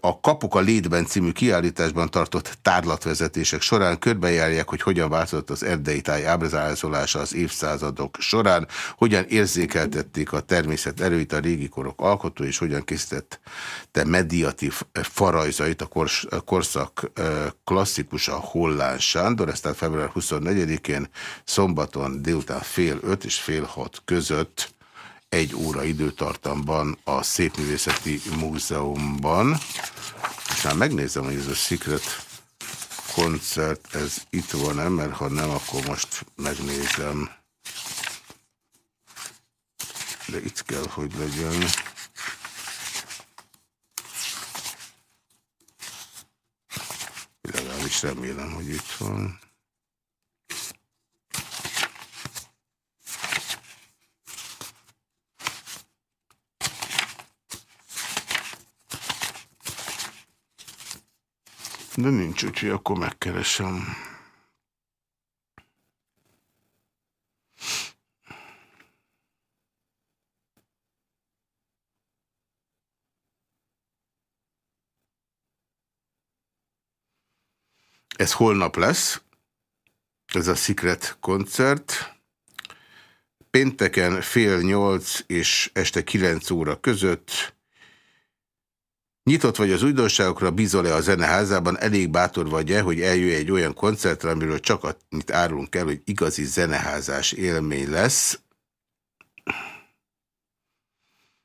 a Kapuk a Létben című kiállításban tartott tárlatvezetések során körbejárják, hogy hogyan változott az erdei táj ábrázolása az évszázadok során, hogyan érzékeltették a természet erőit a régi korok alkotó, és hogyan készítette mediatív farajzait a, kors, korszak klasszikusa Hollán Sándor, ezt tehát február 24-én szombaton délután fél öt és fél hat között egy óra időtartamban a Szépművészeti Múzeumban. És már megnézem, hogy ez a Secret koncert, ez itt van-e, mert ha nem, akkor most megnézem. De itt kell, hogy legyen. Legalábbis remélem, hogy itt van. De nincs, úgyhogy akkor megkeresem. Ez holnap lesz, ez a Secret koncert. Pénteken fél nyolc és este kilenc óra között Nyitott vagy az újdonságokra, bízol-e a zeneházában, elég bátor vagy-e, hogy eljöjj egy olyan koncertre, amiről csak annyit árulunk el, hogy igazi zeneházás élmény lesz.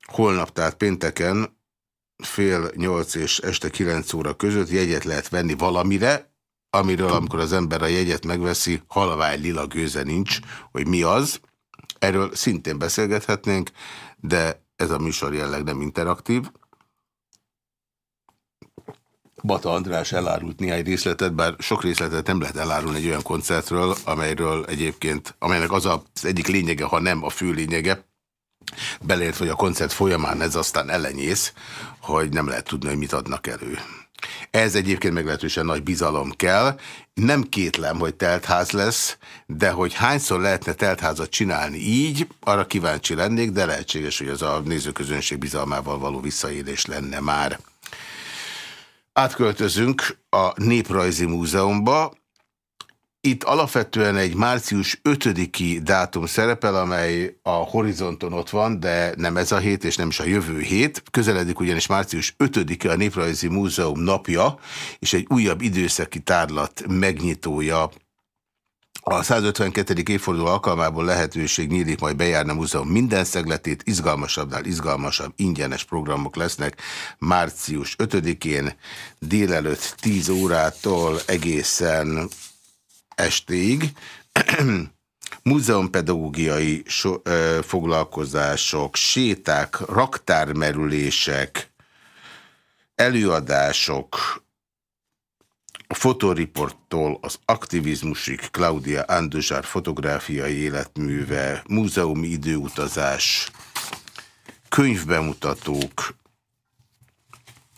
Holnap, tehát pénteken fél nyolc és este kilenc óra között jegyet lehet venni valamire, amiről amikor az ember a jegyet megveszi, halvány lila gőze nincs, hogy mi az. Erről szintén beszélgethetnénk, de ez a műsor jelleg nem interaktív. Bata András elárult néhány részletet, bár sok részletet nem lehet elárulni egy olyan koncertről, amelyről egyébként, amelynek az az egyik lényege, ha nem a fő lényege, belért, hogy a koncert folyamán ez aztán ellenyész, hogy nem lehet tudni, hogy mit adnak elő. Ez egyébként meglehetősen nagy bizalom kell. Nem kétlem, hogy teltház lesz, de hogy hányszor lehetne teltházat csinálni így, arra kíváncsi lennék, de lehetséges, hogy az a nézőközönség bizalmával való visszaélés lenne már. Átköltözünk a Néprajzi Múzeumba. Itt alapvetően egy március 5-i dátum szerepel, amely a horizonton ott van, de nem ez a hét, és nem is a jövő hét. Közeledik ugyanis március 5-e a Néprajzi Múzeum napja, és egy újabb időszaki tárlat megnyitója a 152. évforduló alkalmából lehetőség nyílik majd bejárni a múzeum minden szegletét, izgalmasabbnál izgalmasabb ingyenes programok lesznek március 5-én délelőtt 10 órától egészen estéig. [clears throat] Múzeumpedagógiai so, ö, foglalkozások, séták, raktármerülések, előadások, fotoriporttól az aktivizmusig Claudia Andozsár fotográfiai életműve, múzeumi időutazás, könyvbemutatók,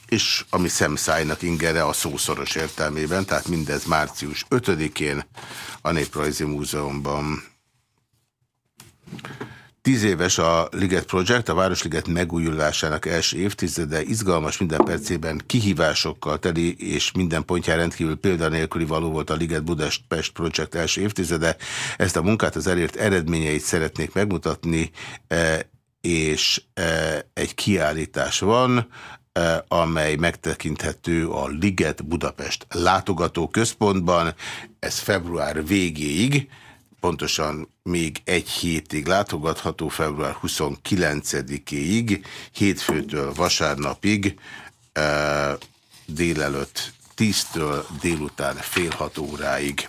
és ami szemszájnak ingere a szószoros értelmében, tehát mindez március 5-én a Néprajzi Múzeumban. Tíz éves a Liget Project, a Városliget megújulásának első évtizede, izgalmas minden percében kihívásokkal teli, és minden pontján rendkívül példanélküli való volt a Liget Budapest Project első évtizede. Ezt a munkát, az elért eredményeit szeretnék megmutatni, e, és e, egy kiállítás van, e, amely megtekinthető a Liget Budapest látogató központban. Ez február végéig, pontosan még egy hétig látogatható, február 29-ig, hétfőtől vasárnapig, délelőtt 10-től délután fél hat óráig.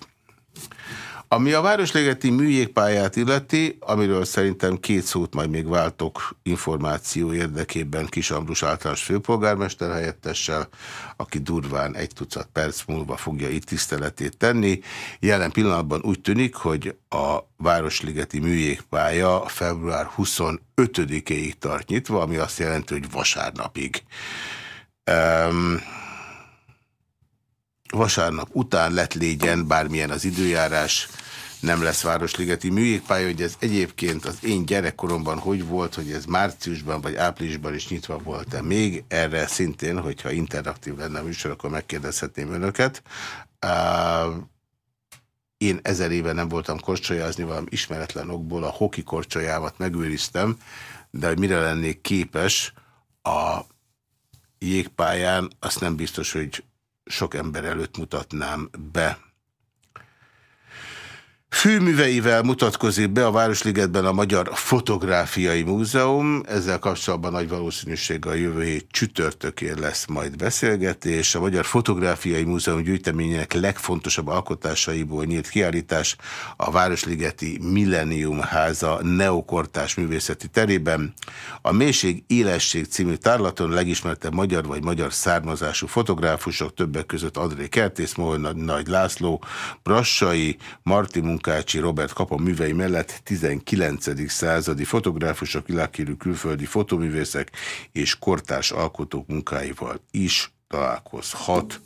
Ami a Városligeti műjégpályát illeti, amiről szerintem két szót majd még váltok információ érdekében Kis Ambrus általános főpolgármester helyettessel, aki durván egy tucat perc múlva fogja itt tiszteletét tenni. Jelen pillanatban úgy tűnik, hogy a Városligeti műjégpálya február 25-ig tart nyitva, ami azt jelenti, hogy vasárnapig. Um, vasárnap után lett légyen bármilyen az időjárás, nem lesz Városligeti műjégpálya, hogy ez egyébként az én gyerekkoromban hogy volt, hogy ez márciusban vagy áprilisban is nyitva volt-e még, erre szintén, hogyha interaktív lenne a műsor, akkor megkérdezhetném önöket. Én ezer éve nem voltam korcsolyázni, valami ismeretlen okból a hoki korcsolyámat megőriztem, de hogy mire lennék képes a jégpályán, azt nem biztos, hogy sok ember előtt mutatnám be. Főműveivel mutatkozik be a Városligetben a Magyar Fotográfiai Múzeum. Ezzel kapcsolatban nagy valószínűséggel a jövő hét csütörtökén lesz majd beszélgetés. A Magyar Fotográfiai Múzeum gyűjteményének legfontosabb alkotásaiból nyílt kiállítás a Városligeti Millennium Háza neokortás művészeti terében. A Mélység Élesség című tárlaton legismertebb magyar vagy magyar származású fotográfusok, többek között André Kertész, Molnár Nagy László, Brassai, Marti Munká, Lukácsi Robert Kapa művei mellett 19. századi fotográfusok, világhírű külföldi fotoművészek és kortárs alkotók munkáival is találkozhat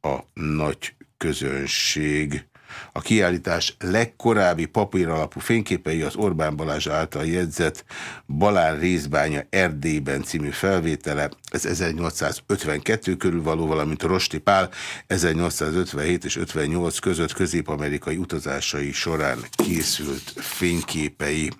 a nagy közönség. A kiállítás legkorábbi papíralapú fényképei az Orbán Balázs által jegyzett Balán részbánya Erdélyben című felvétele, ez 1852 körül való, valamint Rosti Pál 1857 és 58 között közép-amerikai utazásai során készült fényképei.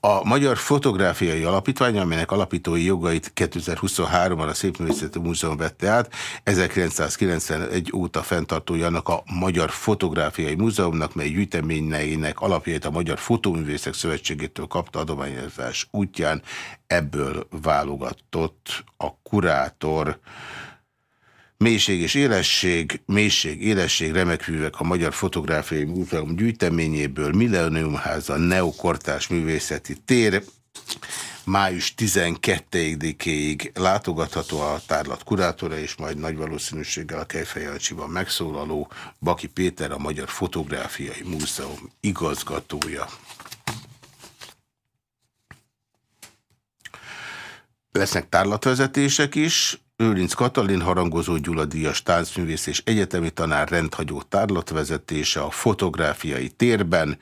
A Magyar Fotográfiai Alapítvány, amelynek alapítói jogait 2023-ban a Szépművészeti Múzeum vette át, 1991 óta fenntartója annak a Magyar Fotográfiai Múzeumnak, mely gyűjteményeinek alapjait a Magyar Fotóművészek Szövetségétől kapta adományozás útján, ebből válogatott a kurátor Mélység és élesség, mélység, élesség, remek művek a Magyar Fotográfiai Múzeum gyűjteményéből, Millennium Háza, Neokortás Művészeti Tér, május 12-ig látogatható a tárlat kurátora, és majd nagy valószínűséggel a Kejfejancsiban megszólaló Baki Péter, a Magyar Fotográfiai Múzeum igazgatója. Lesznek tárlatvezetések is, Őrinc Katalin harangozó Gyula Díjas táncművész és egyetemi tanár rendhagyó tárlatvezetése a fotográfiai térben.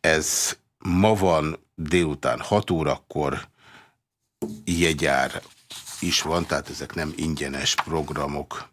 Ez ma van délután 6 órakor jegyár is van, tehát ezek nem ingyenes programok.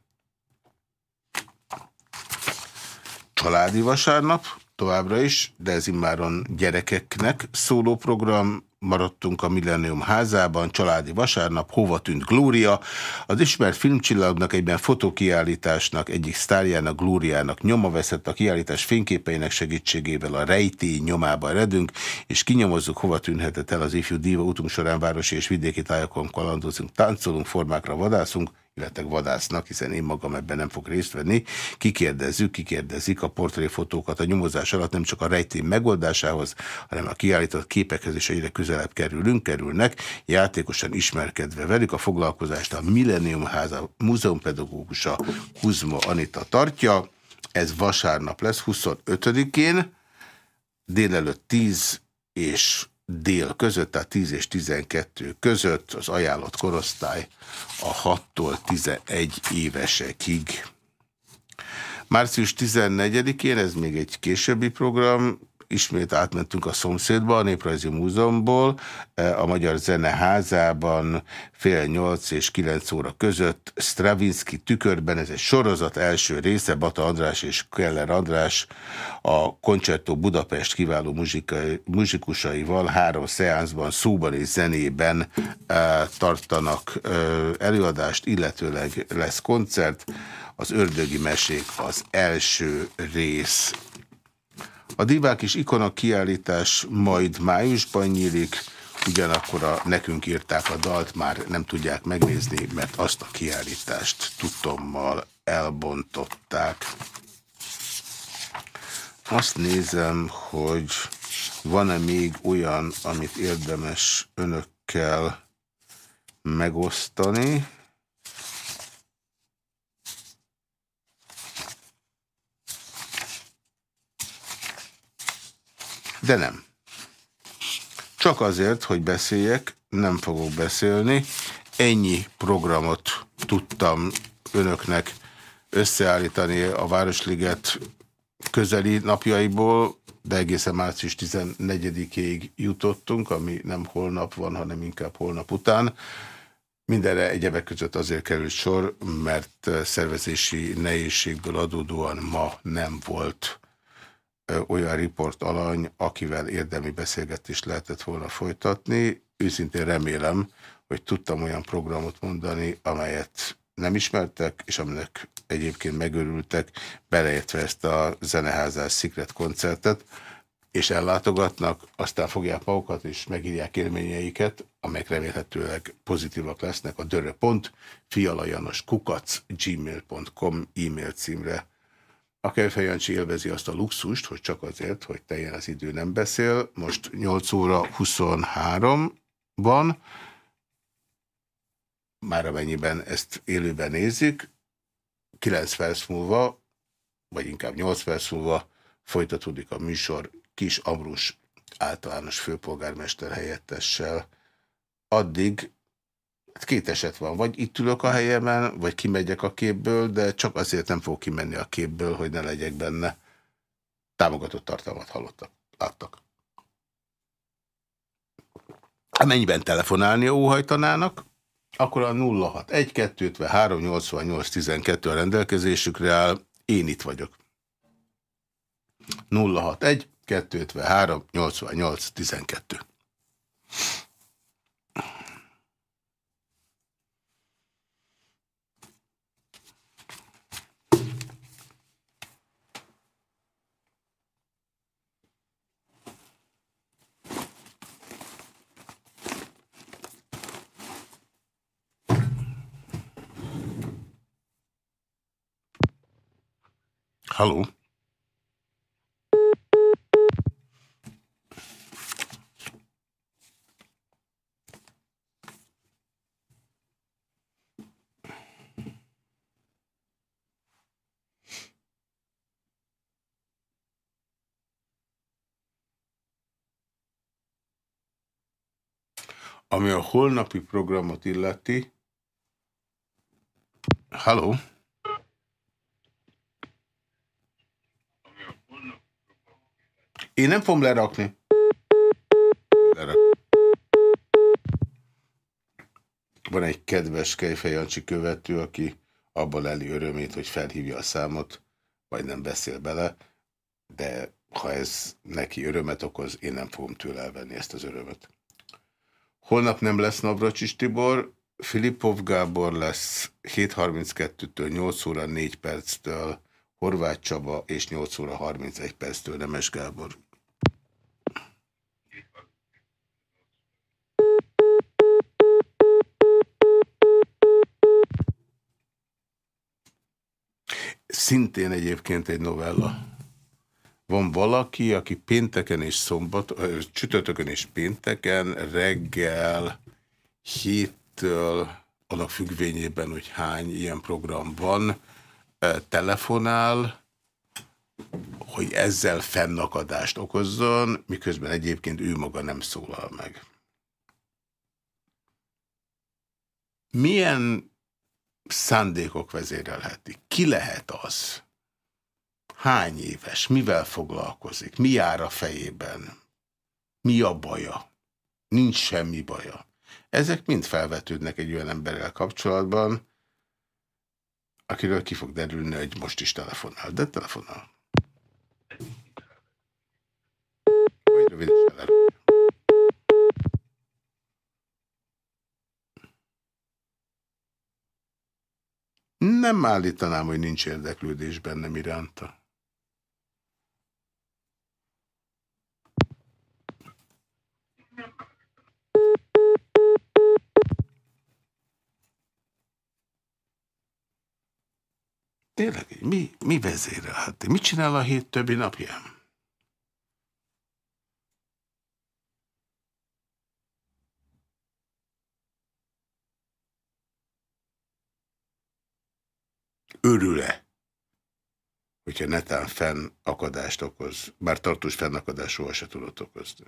Családi vasárnap továbbra is, de ez immáron gyerekeknek szóló program, maradtunk a Millennium házában, családi vasárnap, hova tűnt Glória. Az ismert filmcsillagnak egyben fotókiállításnak, egyik sztárjának, Glóriának nyoma veszett a kiállítás fényképeinek segítségével a rejtély nyomába redünk, és kinyomozzuk, hova tűnhetett el az ifjú díva utunk során városi és vidéki tájakon kalandozunk, táncolunk, formákra vadászunk, illetve vadásznak, hiszen én magam ebben nem fog részt venni. Kikérdezzük, kikérdezik a portréfotókat a nyomozás alatt nem csak a rejtély megoldásához, hanem a kiállított képekhez is egyre közelebb kerülünk, kerülnek, játékosan ismerkedve velük. A foglalkozást a Millennium Háza múzeumpedagógusa Kuzma Anita tartja. Ez vasárnap lesz, 25-én, délelőtt 10 és dél között, tehát 10 és 12 között az ajánlott korosztály a 6-tól 11 évesekig. Március 14-én, ez még egy későbbi program, ismét átmentünk a szomszédba, a Néprajzi Múzeumból, e, a Magyar Zeneházában fél nyolc és kilenc óra között Stravinsky tükörben, ez egy sorozat első része, Bata András és Keller András a Concerto Budapest kiváló muzsikai, muzsikusaival három szeánszban, szóban és zenében e, tartanak e, előadást, illetőleg lesz koncert, az ördögi mesék az első rész A divák és ikona kiállítás majd májusban nyílik, ugyanakkor a, nekünk írták a dalt, már nem tudják megnézni, mert azt a kiállítást tudtommal elbontották. Azt nézem, hogy van-e még olyan, amit érdemes önökkel megosztani. De nem. Csak azért, hogy beszéljek, nem fogok beszélni. Ennyi programot tudtam önöknek összeállítani a Városliget közeli napjaiból, de egészen március 14-ig jutottunk, ami nem holnap van, hanem inkább holnap után. Mindenre egyebek között azért került sor, mert szervezési nehézségből adódóan ma nem volt olyan riport alany, akivel érdemi beszélgetést lehetett volna folytatni. Őszintén remélem, hogy tudtam olyan programot mondani, amelyet nem ismertek, és aminek egyébként megörültek, beleértve ezt a zeneházás Secret koncertet, és ellátogatnak, aztán fogják magukat, és megírják élményeiket, amelyek remélhetőleg pozitívak lesznek a dörö.pont, fialajanos kukac gmail.com e-mail címre. A Kejfejancsi élvezi azt a luxust, hogy csak azért, hogy teljen az idő nem beszél. Most 8 óra 23 van, már amennyiben ezt élőben nézik, 9 perc múlva, vagy inkább 8 perc múlva folytatódik a műsor Kis Amrus általános főpolgármester helyettessel. Addig két eset van, vagy itt ülök a helyemen, vagy kimegyek a képből, de csak azért nem fogok kimenni a képből, hogy ne legyek benne. Támogatott tartalmat hallottak, láttak. Amennyiben telefonálni óhajtanának, akkor a 06 2 388 12 a rendelkezésükre áll. Én itt vagyok. 061 253 88 12. Hallo? Ami a holnapi programot illeti... Halló? Én nem fogom lerakni. Lerak. Van egy kedves Kejfejancsi követő, aki abban leli örömét, hogy felhívja a számot, vagy nem beszél bele, de ha ez neki örömet okoz, én nem fogom tőle elvenni ezt az örömet. Holnap nem lesz Navracsis Tibor, Filipov Gábor lesz 7.32-től 8 óra 4 perctől, Horváth Csaba és 8 óra 31 perctől Nemes Gábor. Szintén egyébként egy novella. Van valaki, aki pénteken és szombat, csütörtökön és pénteken reggel héttől, annak függvényében, hogy hány ilyen program van, telefonál, hogy ezzel fennakadást okozzon, miközben egyébként ő maga nem szólal meg. Milyen szándékok vezérelhetik? Ki lehet az? Hány éves? Mivel foglalkozik? Mi jár a fejében? Mi a baja? Nincs semmi baja. Ezek mind felvetődnek egy olyan emberrel kapcsolatban, akiről ki fog derülni, hogy most is telefonál. De telefonál. Vagy rövidesen Nem állítanám, hogy nincs érdeklődés bennem iránta. Tényleg, mi, mi vezére, hát? Mit csinál a hét többi napján? Örül-e? Hogyha netán fennakadást okoz, bár tartós fennakadás soha se tudott okozni.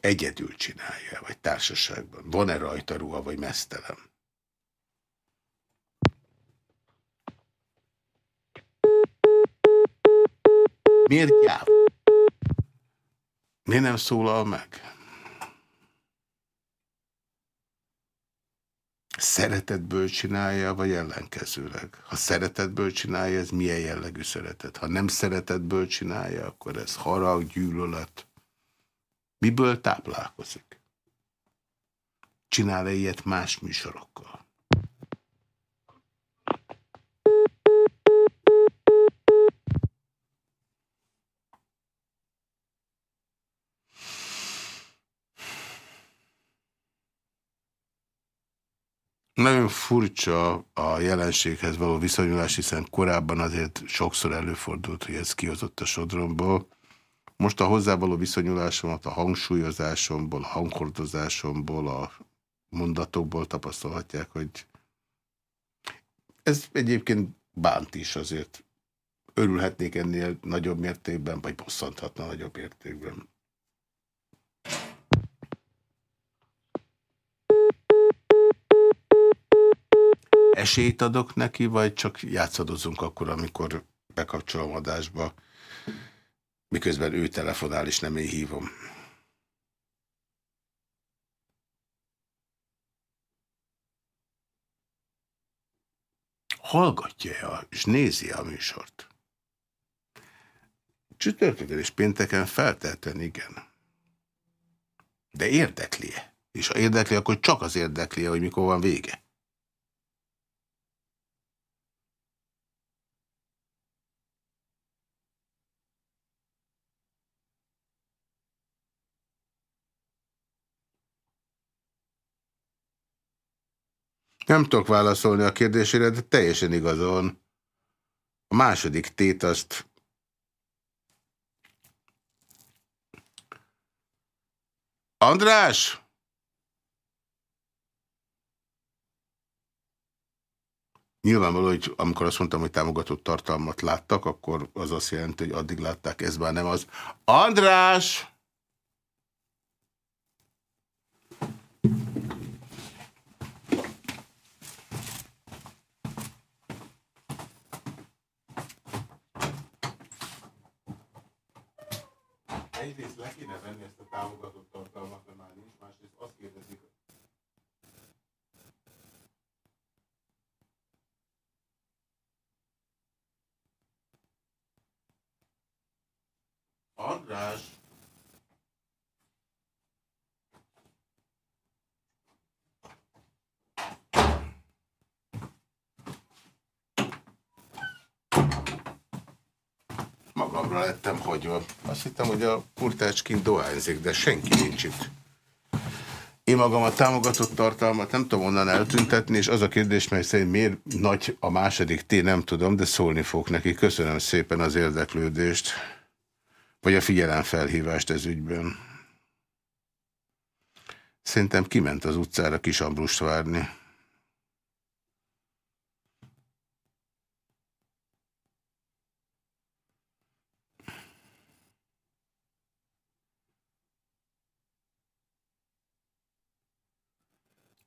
Egyedül csinálja, vagy társaságban? Van-e rajta ruha, vagy mesztelem? Miért gyáv? Miért nem szólal meg? Szeretetből csinálja, vagy ellenkezőleg? Ha szeretetből csinálja, ez milyen jellegű szeretet? Ha nem szeretetből csinálja, akkor ez harag, gyűlölet. Miből táplálkozik? Csinál-e ilyet más műsorokkal? Nagyon furcsa a jelenséghez való viszonyulás, hiszen korábban azért sokszor előfordult, hogy ez kihozott a sodromból. Most a hozzávaló viszonyulásomat a hangsúlyozásomból, a hanghordozásomból, a mondatokból tapasztalhatják, hogy ez egyébként bánt is azért. Örülhetnék ennél nagyobb mértékben, vagy bosszanthatna nagyobb mértékben. Esélyt adok neki, vagy csak játszadozunk akkor, amikor bekapcsolom adásba? miközben ő telefonál, és nem én hívom. Hallgatja-e és nézi -e a műsort? Csütörtökön és pénteken feltelten igen. De érdekli-e? És ha érdekli, akkor csak az érdekli -e, hogy mikor van vége. Nem tudok válaszolni a kérdésére, de teljesen igazon. A második tét azt András! Nyilvánvaló, hogy amikor azt mondtam, hogy támogatott tartalmat láttak, akkor az azt jelenti, hogy addig látták, ez már nem az. András! egyrészt le kéne venni ezt a támogatott tartalmat, mert már nincs, másrészt azt kérdezik, András! magamra lettem hagyva. Azt hittem, hogy a kurtácskin dohányzik, de senki nincs itt. Én magam a támogatott tartalmat nem tudom onnan eltüntetni, és az a kérdés, mely szerint miért nagy a második T, nem tudom, de szólni fog neki. Köszönöm szépen az érdeklődést, vagy a figyelemfelhívást ez ügyben. Szerintem kiment az utcára Kis Ambrust várni.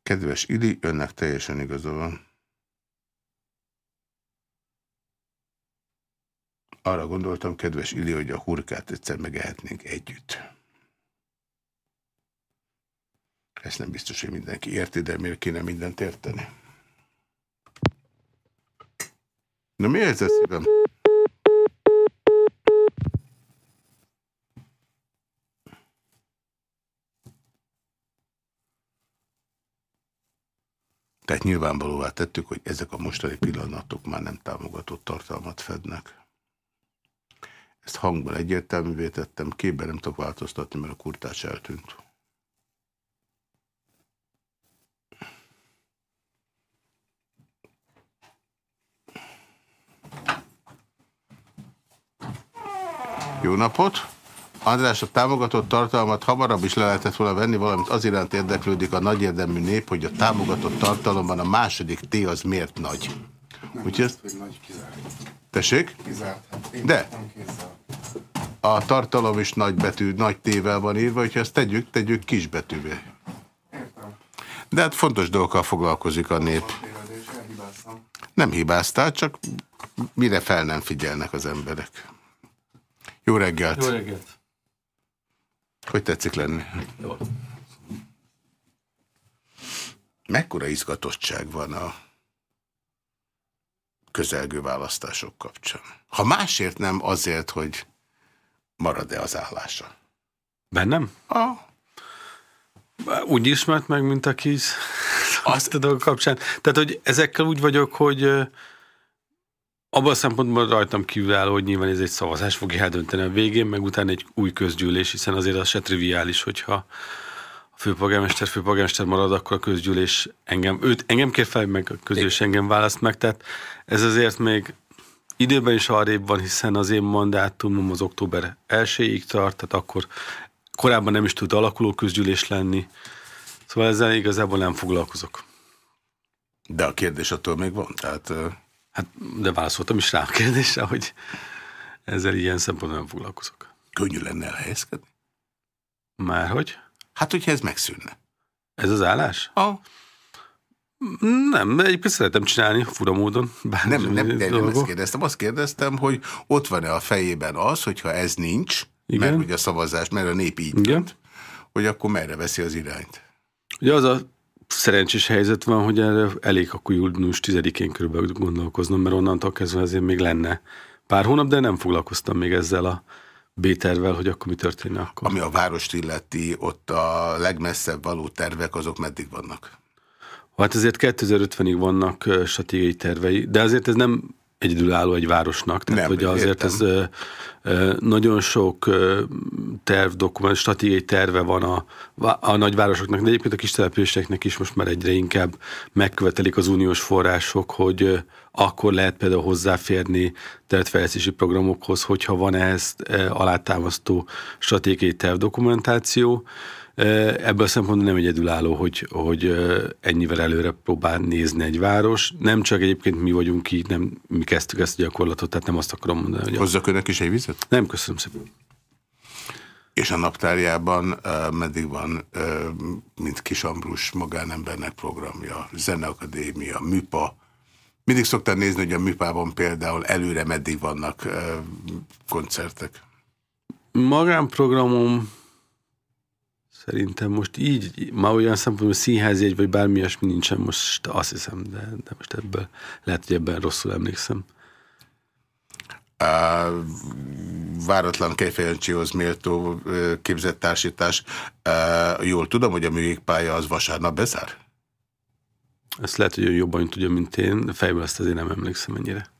Kedves Ili, önnek teljesen igaza van. Arra gondoltam, kedves Ili, hogy a hurkát egyszer megehetnénk együtt. Ezt nem biztos, hogy mindenki érti, de miért kéne mindent érteni? Na mi ez a szívem? Tehát nyilvánvalóvá tettük, hogy ezek a mostani pillanatok már nem támogatott tartalmat fednek. Ezt hangban egyértelművé tettem, képben nem tudok változtatni, mert a kurtás eltűnt. Jó napot! András, a támogatott tartalmat hamarabb is le lehetett volna venni, valamint az iránt érdeklődik a nagy érdemű nép, hogy a támogatott tartalomban a második T az miért nagy. Nem Úgyhogy... Ezt... Nagy kizárt. Tessék? Kizárt. Hát De. Kézzel. A tartalom is nagy betű, nagy tével van írva, hogyha ezt tegyük, tegyük kisbetűvé. De hát fontos dolgokkal foglalkozik a nép. Nem hibáztál, csak mire fel nem figyelnek az emberek. Jó reggelt! Jó reggelt! Hogy tetszik lenni? Jó. Mekkora izgatottság van a közelgő választások kapcsán? Ha másért nem, azért, hogy marad-e az állása? Bennem? Ah. Úgy ismert meg, mint a kis azt a dolgok kapcsán. Tehát, hogy ezekkel úgy vagyok, hogy abban a szempontból rajtam kívülálló, hogy nyilván ez egy szavazás fogja eldönteni a végén, meg utána egy új közgyűlés, hiszen azért az se triviális, hogyha a főpolgármester, főpolgármester marad, akkor a közgyűlés engem, őt engem kér fel, meg a közgyűlés engem választ meg, tehát ez azért még időben is arrébb van, hiszen az én mandátumom az október 1-ig tart, tehát akkor korábban nem is tud alakuló közgyűlés lenni, szóval ezzel igazából nem foglalkozok. De a kérdés attól még van, tehát... Hát, de válaszoltam is rá a kérdésre, hogy ezzel ilyen szempontból nem foglalkozok. Könnyű lenne elhelyezkedni? Már hogy? Hát, hogyha ez megszűnne. Ez az állás? Ah. Nem, de egyébként szeretem csinálni, fura módon. Nem, nem, nem, nem ezt kérdeztem. Azt kérdeztem, hogy ott van-e a fejében az, hogyha ez nincs, Igen. mert hogy a szavazás, mert a nép így Igen. Ment, hogy akkor merre veszi az irányt? Ugye az a szerencsés helyzet van, hogy erre elég akkor július 10-én körülbelül gondolkoznom, mert onnantól kezdve azért még lenne pár hónap, de nem foglalkoztam még ezzel a B-tervel, hogy akkor mi történne akkor. Ami a várost illeti, ott a legmesszebb való tervek, azok meddig vannak? Hát azért 2050-ig vannak stratégiai tervei, de azért ez nem egyedülálló egy városnak. Tehát, nem, hogy azért értem. ez nagyon sok terv, dokument, stratégiai terve van a, a nagyvárosoknak, de egyébként a kis településeknek is most már egyre inkább megkövetelik az uniós források, hogy akkor lehet például hozzáférni területfejlesztési programokhoz, hogyha van ehhez alátámasztó stratégiai terv dokumentáció. Ebből a szempontból nem egyedülálló, hogy, hogy ennyivel előre próbál nézni egy város. Nem csak egyébként mi vagyunk így, nem mi kezdtük ezt a gyakorlatot, tehát nem azt akarom mondani. Hogy Hozzak önök is egy vizet? Nem, köszönöm szépen. És a naptárjában uh, meddig van, uh, mint Kisambrus magánembernek programja, Zeneakadémia, Műpa. Mindig szoktál nézni, hogy a Műpában például előre meddig vannak uh, koncertek. Magánprogramom Szerintem most így, ma olyan szempontból színházjegy, vagy bármi ilyesmi nincsen most, azt hiszem, de, de most ebből lehet, hogy ebben rosszul emlékszem. Uh, váratlan Kejfejancsihoz méltó képzett társítás. Jól tudom, hogy a művégpálya az vasárnap bezár? Ezt lehet, hogy jobban tudja, mint én, fejből ezt azért nem emlékszem ennyire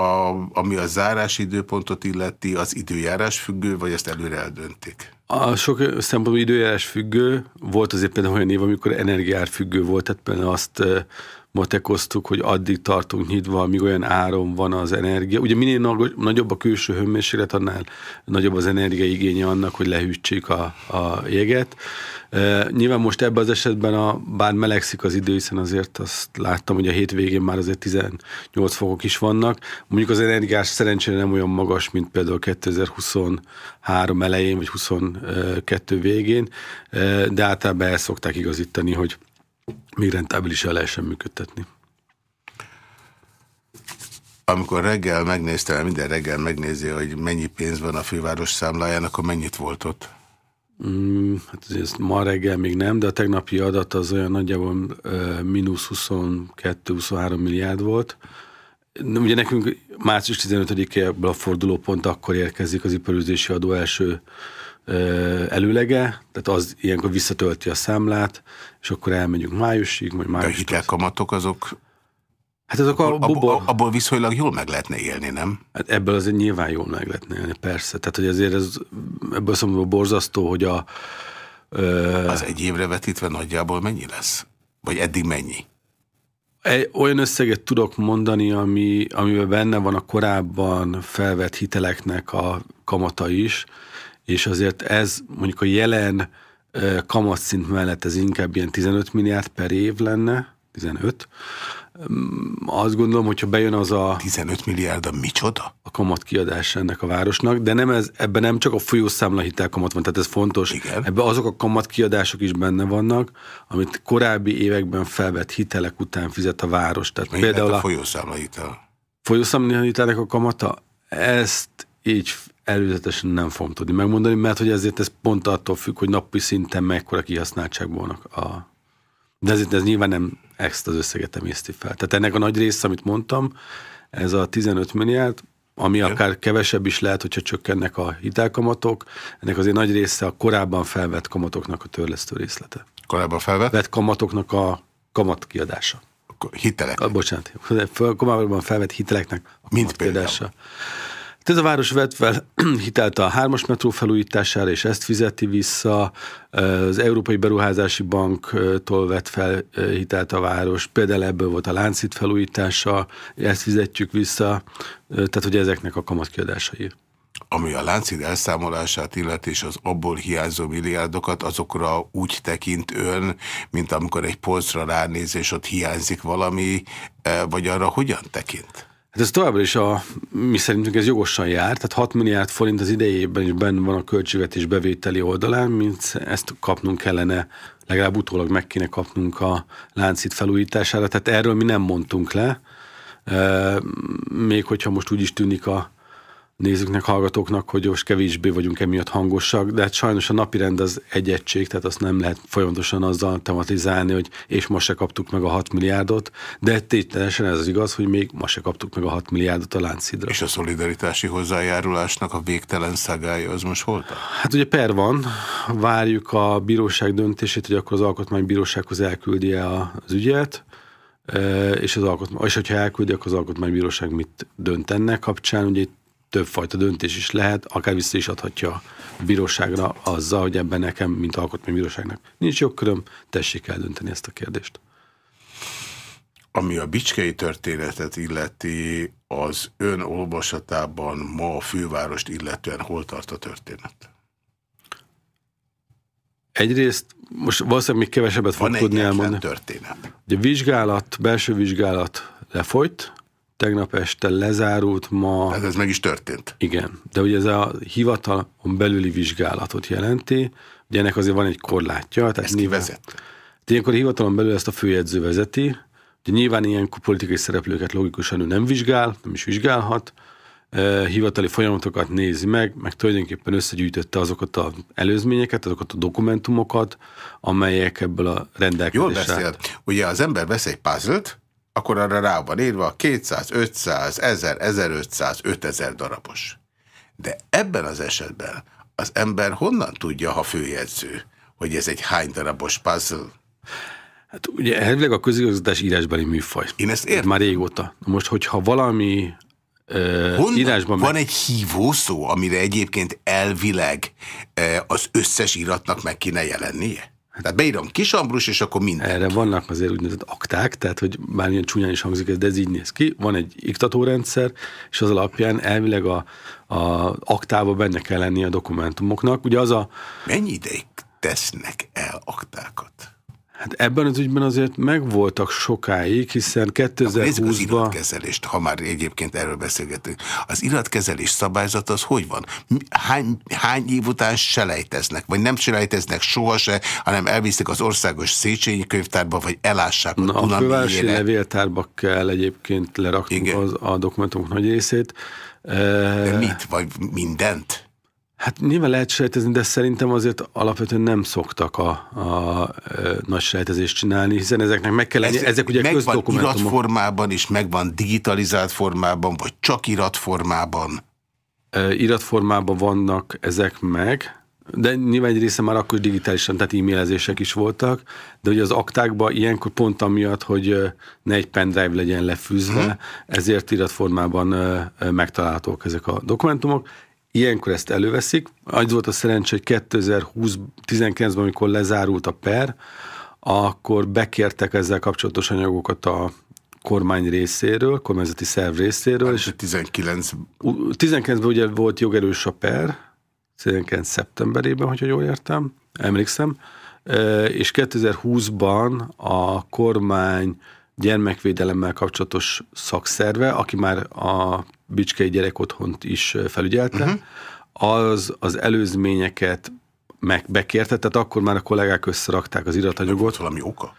a, ami a zárási időpontot illeti, az időjárás függő, vagy ezt előre eldöntik? A sok szempontból időjárás függő. Volt azért például olyan év, amikor energiár függő volt, tehát például azt matekoztuk, hogy addig tartunk nyitva, amíg olyan áron van az energia. Ugye minél nagyobb a külső hőmérséklet, annál nagyobb az energiaigénye annak, hogy lehűtsék a, a jeget. E, nyilván most ebben az esetben, a, bár melegszik az idő, hiszen azért azt láttam, hogy a hétvégén már azért 18 fokok is vannak. Mondjuk az energiás szerencsére nem olyan magas, mint például 2023 elején, vagy 22 végén, de általában el szokták igazítani, hogy még rentábilisan lehessen működtetni. Amikor reggel megnéztem, minden reggel megnézi, hogy mennyi pénz van a főváros számláján, akkor mennyit volt ott? Mm, hát ez ma reggel még nem, de a tegnapi adat az olyan nagyjából mínusz 22-23 milliárd volt. Ugye nekünk március 15-e a fordulópont akkor érkezik az iparüzési adó első előlege, tehát az ilyenkor visszatölti a számlát, és akkor elmegyünk májusig, majd május. De a hitelkamatok azok Hát azok a abból, abból viszonylag jól meg lehetne élni, nem? Hát ebből azért nyilván jól meg lehetne élni, persze. Tehát, hogy azért ez, ebből szempontból borzasztó, hogy a... Ö... Az egy évre vetítve nagyjából mennyi lesz? Vagy eddig mennyi? Egy, olyan összeget tudok mondani, ami, amiben benne van a korábban felvett hiteleknek a kamata is, és azért ez mondjuk a jelen kamatszint mellett ez inkább ilyen 15 milliárd per év lenne, 15. Azt gondolom, hogyha bejön az a... 15 milliárd a micsoda? A kamat kiadás ennek a városnak, de nem ez, ebben nem csak a folyószámla hitelkamat van, tehát ez fontos. Igen. Ebben azok a kamat kiadások is benne vannak, amit korábbi években felvett hitelek után fizet a város. Tehát Mi például a folyószámla hitel? Folyószámla hitelnek a kamata, ezt így előzetesen nem fogom tudni megmondani, mert hogy ezért ez pont attól függ, hogy napi szinten mekkora kihasználtságban vannak a... De ezért ez nyilván nem ezt az összeget emészti fel. Tehát ennek a nagy része, amit mondtam, ez a 15 milliárd, ami Igen. akár kevesebb is lehet, hogyha csökkennek a hitelkamatok, ennek azért nagy része a korábban felvett kamatoknak a törlesztő részlete. Korábban felvett? Vett kamatoknak a kamat kiadása. Hitelek? A, bocsánat, korábban felvett hiteleknek a Mint például. Ez a város vett fel [clears throat] hitelt a hármas metró felújítására, és ezt fizeti vissza. Az Európai Beruházási Banktól vett fel hitelt a város, például ebből volt a láncít felújítása, ezt fizetjük vissza, tehát hogy ezeknek a kamatkiadásai. Ami a láncid elszámolását illeti, és az abból hiányzó milliárdokat, azokra úgy tekint ön, mint amikor egy polcra ránéz, és ott hiányzik valami, vagy arra hogyan tekint? Hát ez továbbra is a, mi szerintünk ez jogosan jár, tehát 6 milliárd forint az idejében is benne van a költségvetés bevételi oldalán, mint ezt kapnunk kellene, legalább utólag meg kéne kapnunk a láncít felújítására, tehát erről mi nem mondtunk le, még hogyha most úgy is tűnik a nézőknek, hallgatóknak, hogy most kevésbé vagyunk emiatt hangosak, de hát sajnos a napirend az egy egység, tehát azt nem lehet folyamatosan azzal tematizálni, hogy és most se kaptuk meg a 6 milliárdot, de tételesen ez az igaz, hogy még most se kaptuk meg a 6 milliárdot a Lánchidra. És a szolidaritási hozzájárulásnak a végtelen szagája az most hol Hát ugye per van, várjuk a bíróság döntését, hogy akkor az alkotmánybírósághoz elküldi -e az ügyet, és, az alkotmány, és hogyha elküldi, akkor az alkotmánybíróság mit dönt ennek kapcsán. Ugye itt többfajta döntés is lehet, akár vissza is adhatja a bíróságra azzal, hogy ebben nekem, mint alkotmánybíróságnak nincs jogköröm, tessék eldönteni ezt a kérdést. Ami a bicskei történetet illeti, az ön olvasatában ma a fővárost illetően hol tart a történet? Egyrészt, most valószínűleg még kevesebbet fog tudni elmondani. történet? Ugye vizsgálat, belső vizsgálat lefolyt, tegnap este lezárult, ma... Hát ez meg is történt. Igen, de ugye ez a hivatalon belüli vizsgálatot jelenti, ugye ennek azért van egy korlátja. Tehát ezt nyilván, vezet? Ilyenkor a hivatalon belül ezt a főjegyző vezeti, ugye nyilván ilyen politikai szereplőket logikusan ő nem vizsgál, nem is vizsgálhat, hivatali folyamatokat nézi meg, meg tulajdonképpen összegyűjtötte azokat az előzményeket, azokat a dokumentumokat, amelyek ebből a rendelkezésre... Jól beszél. Ugye az ember vesz egy puzzle akkor arra rá van írva 200, 500, 1000, 1500, 5000 darabos. De ebben az esetben az ember honnan tudja, ha főjegyző, hogy ez egy hány darabos puzzle? Hát ugye elvileg a közigazgatás írásbeli műfaj. Én ezt értem. Már régóta. Most, hogyha valami Honnan írásban van meg... egy hívó szó, amire egyébként elvileg az összes iratnak meg kéne jelennie? Tehát beírom Kisambrus, és akkor minden. Erre vannak azért úgynevezett akták, tehát hogy bármilyen csúnyán is hangzik ez, de ez így néz ki. Van egy iktatórendszer, és az alapján elvileg a, a aktában benne kell lenni a dokumentumoknak. Ugye az a... Mennyi ideig tesznek el aktákat? Hát ebben az ügyben azért megvoltak sokáig, hiszen 2020-ban... az iratkezelést, ha már egyébként erről beszélgetünk. Az iratkezelés szabályzat az hogy van? Hány, hány év után selejteznek? Vagy nem selejteznek sohasem, hanem elviszik az országos Széchenyi könyvtárba, vagy elássák Na, a fővárosi levéltárba kell egyébként lerakni az, a dokumentumok nagy részét. De mit? Vagy mindent? Hát nyilván lehet sejtezni, de szerintem azért alapvetően nem szoktak a, a, a nagy sejtezést csinálni, hiszen ezeknek meg kell lenni, Ez, ezek ugye megvan közdokumentumok. iratformában is, megvan digitalizált formában, vagy csak iratformában? E, iratformában vannak ezek meg, de nyilván egy része már akkor digitálisan, tehát e-mailezések is voltak, de ugye az aktákban ilyenkor pont amiatt, hogy ne egy pendrive legyen lefűzve, hmm. ezért iratformában megtalálhatók ezek a dokumentumok, Ilyenkor ezt előveszik. Az volt a szerencsé, hogy 2019-ben, amikor lezárult a per, akkor bekértek ezzel kapcsolatos anyagokat a kormány részéről, kormányzati szerv részéről. És 19... 19-ben ugye volt jogerős a per, 19 szeptemberében, hogyha jól értem, emlékszem, és 2020-ban a kormány gyermekvédelemmel kapcsolatos szakszerve, aki már a Bicskei gyerekotthont is felügyelte, uh-huh. az az előzményeket meg bekérte, tehát akkor már a kollégák összerakták az iratanyagot. Volt valami oka?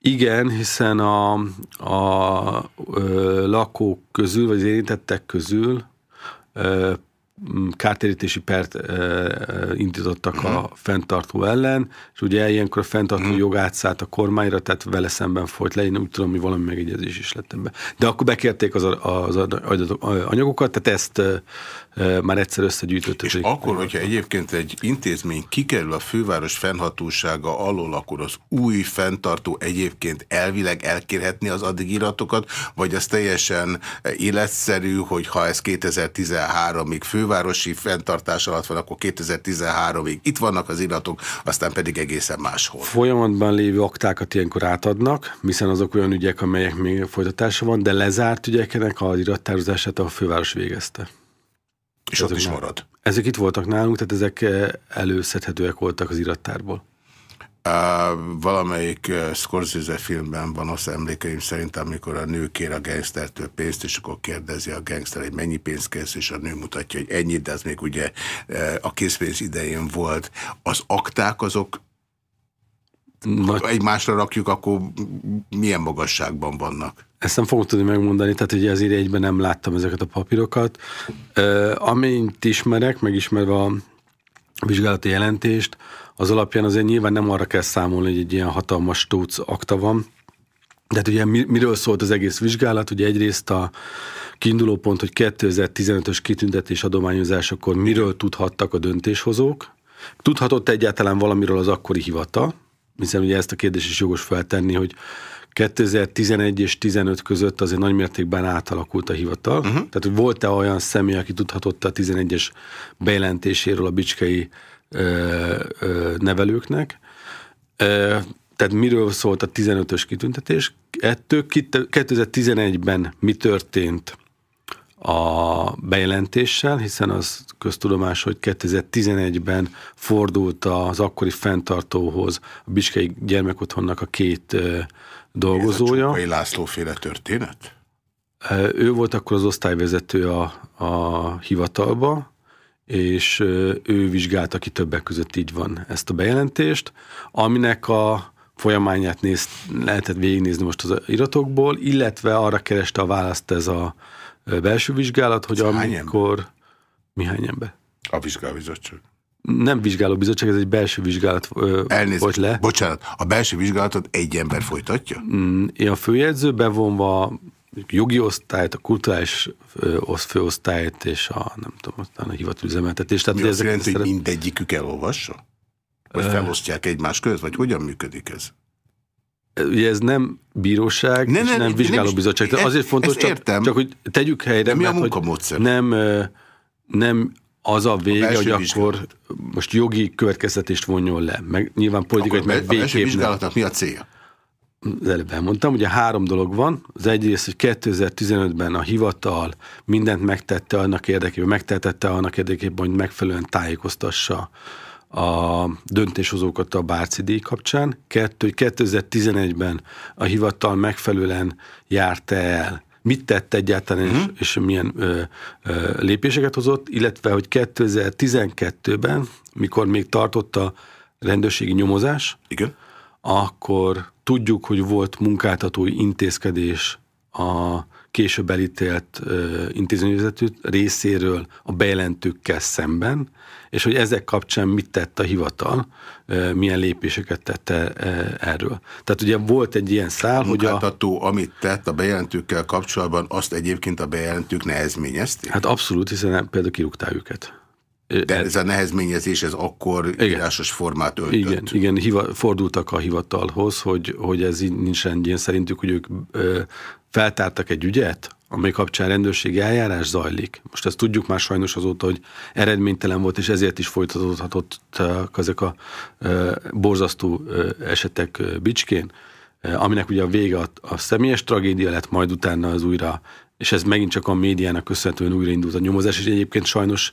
Igen, hiszen a, a ö, lakók közül, vagy az érintettek közül ö, kártérítési pert indítottak a mhm. fenntartó ellen, és ugye ilyenkor a fenntartó uh-huh. jogát szállt a kormányra, tehát vele szemben folyt le, én úgy tudom, hogy valami megegyezés is lett ebbe. De akkor bekérték az, az anyagokat, tehát ezt már egyszer összegyűjtötték. És akkor, hogyha egyébként egy intézmény kikerül a főváros fennhatósága alól, akkor az új fenntartó egyébként elvileg elkérhetni az addig iratokat, vagy az teljesen életszerű, hogy ha ez 2013-ig főváros fővárosi fenntartás alatt van, akkor 2013-ig itt vannak az iratok, aztán pedig egészen máshol. Folyamatban lévő aktákat ilyenkor átadnak, hiszen azok olyan ügyek, amelyek még folytatása van, de lezárt ügyeknek az irattározását a főváros végezte. És ezek ott is marad? Ezek itt voltak nálunk, tehát ezek eh, előszedhetőek voltak az irattárból. Uh, valamelyik uh, Scorsese filmben van az emlékeim szerint, amikor a nő kér a gangstertől pénzt, és akkor kérdezi a gangster, hogy mennyi pénzt kész, és a nő mutatja, hogy ennyit, de az még ugye uh, a készpénz idején volt. Az akták azok Nagy... egymásra rakjuk, akkor milyen magasságban vannak? Ezt nem fogom tudni megmondani, tehát ugye azért egyben nem láttam ezeket a papírokat. Uh, amint ismerek, megismerve a vizsgálati jelentést, az alapján azért nyilván nem arra kell számolni, hogy egy ilyen hatalmas tóc akta van. De hát ugye miről szólt az egész vizsgálat? Ugye egyrészt a kiinduló pont, hogy 2015-ös kitüntetés adományozásakor miről tudhattak a döntéshozók. Tudhatott egyáltalán valamiről az akkori hivatal, hiszen ugye ezt a kérdést is jogos feltenni, hogy 2011 és 15 között azért nagymértékben átalakult a hivatal. Uh-huh. Tehát, hogy volt-e olyan személy, aki tudhatott a 11-es bejelentéséről a bicskei nevelőknek. Tehát miről szólt a 15-ös kitüntetés? Ettől 2011-ben mi történt a bejelentéssel, hiszen az köztudomás, hogy 2011-ben fordult az akkori fenntartóhoz a Biskei Gyermekotthonnak a két dolgozója. Ez a László féle történet? Ő volt akkor az osztályvezető a, a hivatalba, és ő vizsgálta ki többek között így van ezt a bejelentést, aminek a folyamányát néz, lehetett végignézni most az iratokból, illetve arra kereste a választ ez a belső vizsgálat, hogy ez amikor... Mi hány ember? A vizsgálóbizottság. Nem vizsgálóbizottság, ez egy belső vizsgálat Elnézést, volt le. Bocsánat, a belső vizsgálatot egy ember folytatja? Mm, én a főjegyző bevonva jogi osztályt, a kulturális főosztályt és a, nem tudom, aztán a hivatalüzemeltetést. Tehát, Mi azt jelenti, szeret... hogy mindegyikük elolvassa? Vagy felosztják egymás között, vagy hogyan működik ez? Ugye ez nem bíróság, ne, ne, nem vizsgálóbizottság. Nem, azért fontos, csak, értem. csak hogy tegyük helyre. Mi a munkamódszer? Nem, nem az a vége, a hogy vizsgálat. akkor most jogi következtetést vonjon le. Meg nyilván politikai, meg végképp. A vizsgálatnak mi a célja? Az előbb elmondtam, ugye három dolog van. Az egyrészt, hogy 2015-ben a hivatal mindent megtette annak érdekében, megtettette annak érdekében, hogy megfelelően tájékoztassa a döntéshozókat a Bárci díj kapcsán. Kettő, hogy 2011-ben a hivatal megfelelően járta el, mit tett egyáltalán, uh-huh. és, mhm. és milyen ö, ö, lépéseket hozott, illetve, hogy 2012-ben, mikor még tartott a rendőrségi nyomozás, Igen. akkor tudjuk, hogy volt munkáltatói intézkedés a később elítélt intézményvezető részéről a bejelentőkkel szemben, és hogy ezek kapcsán mit tett a hivatal, milyen lépéseket tette uh, erről. Tehát ugye volt egy ilyen szál, a hogy a... amit tett a bejelentőkkel kapcsolatban, azt egyébként a bejelentők nehezményezték? Hát abszolút, hiszen például kirúgták őket. De ez a nehezményezés, ez akkor igen. írásos formát öltött. Igen, igen hiva, fordultak a hivatalhoz, hogy, hogy ez így nincs rendjén szerintük, hogy ők ö, feltártak egy ügyet, amely kapcsán rendőrségi eljárás zajlik. Most ezt tudjuk már sajnos azóta, hogy eredménytelen volt, és ezért is folytatódhatott ezek a ö, borzasztó ö, esetek ö, Bicskén. aminek ugye a vége a, a személyes tragédia lett, majd utána az újra, és ez megint csak a médiának köszönhetően újraindult a nyomozás, és egyébként sajnos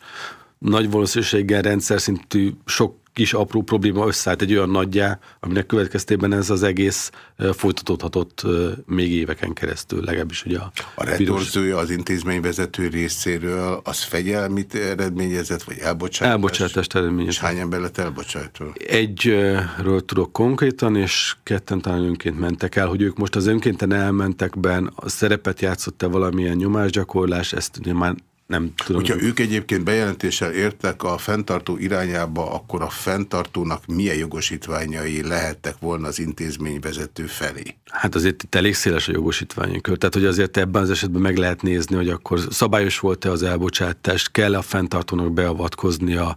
nagy valószínűséggel rendszer szintű sok kis apró probléma összeállt egy olyan nagyjá, aminek következtében ez az egész folytatódhatott még éveken keresztül, legalábbis ugye a A retorzója az intézményvezető részéről az fegyelmit eredményezett, vagy elbocsátást? Elbocsátást eredményezett. És hány ember lett elbocsátva? Egyről tudok konkrétan, és ketten talán önként mentek el, hogy ők most az önkénten elmentekben a szerepet játszott-e valamilyen nyomásgyakorlás, ezt ugye már nem tudom. Hogyha ők egyébként bejelentéssel értek a fenntartó irányába, akkor a fenntartónak milyen jogosítványai lehettek volna az intézményvezető felé? Hát azért itt elég széles a jogosítványi Tehát, hogy azért ebben az esetben meg lehet nézni, hogy akkor szabályos volt-e az elbocsátás, kell a fenntartónak beavatkoznia,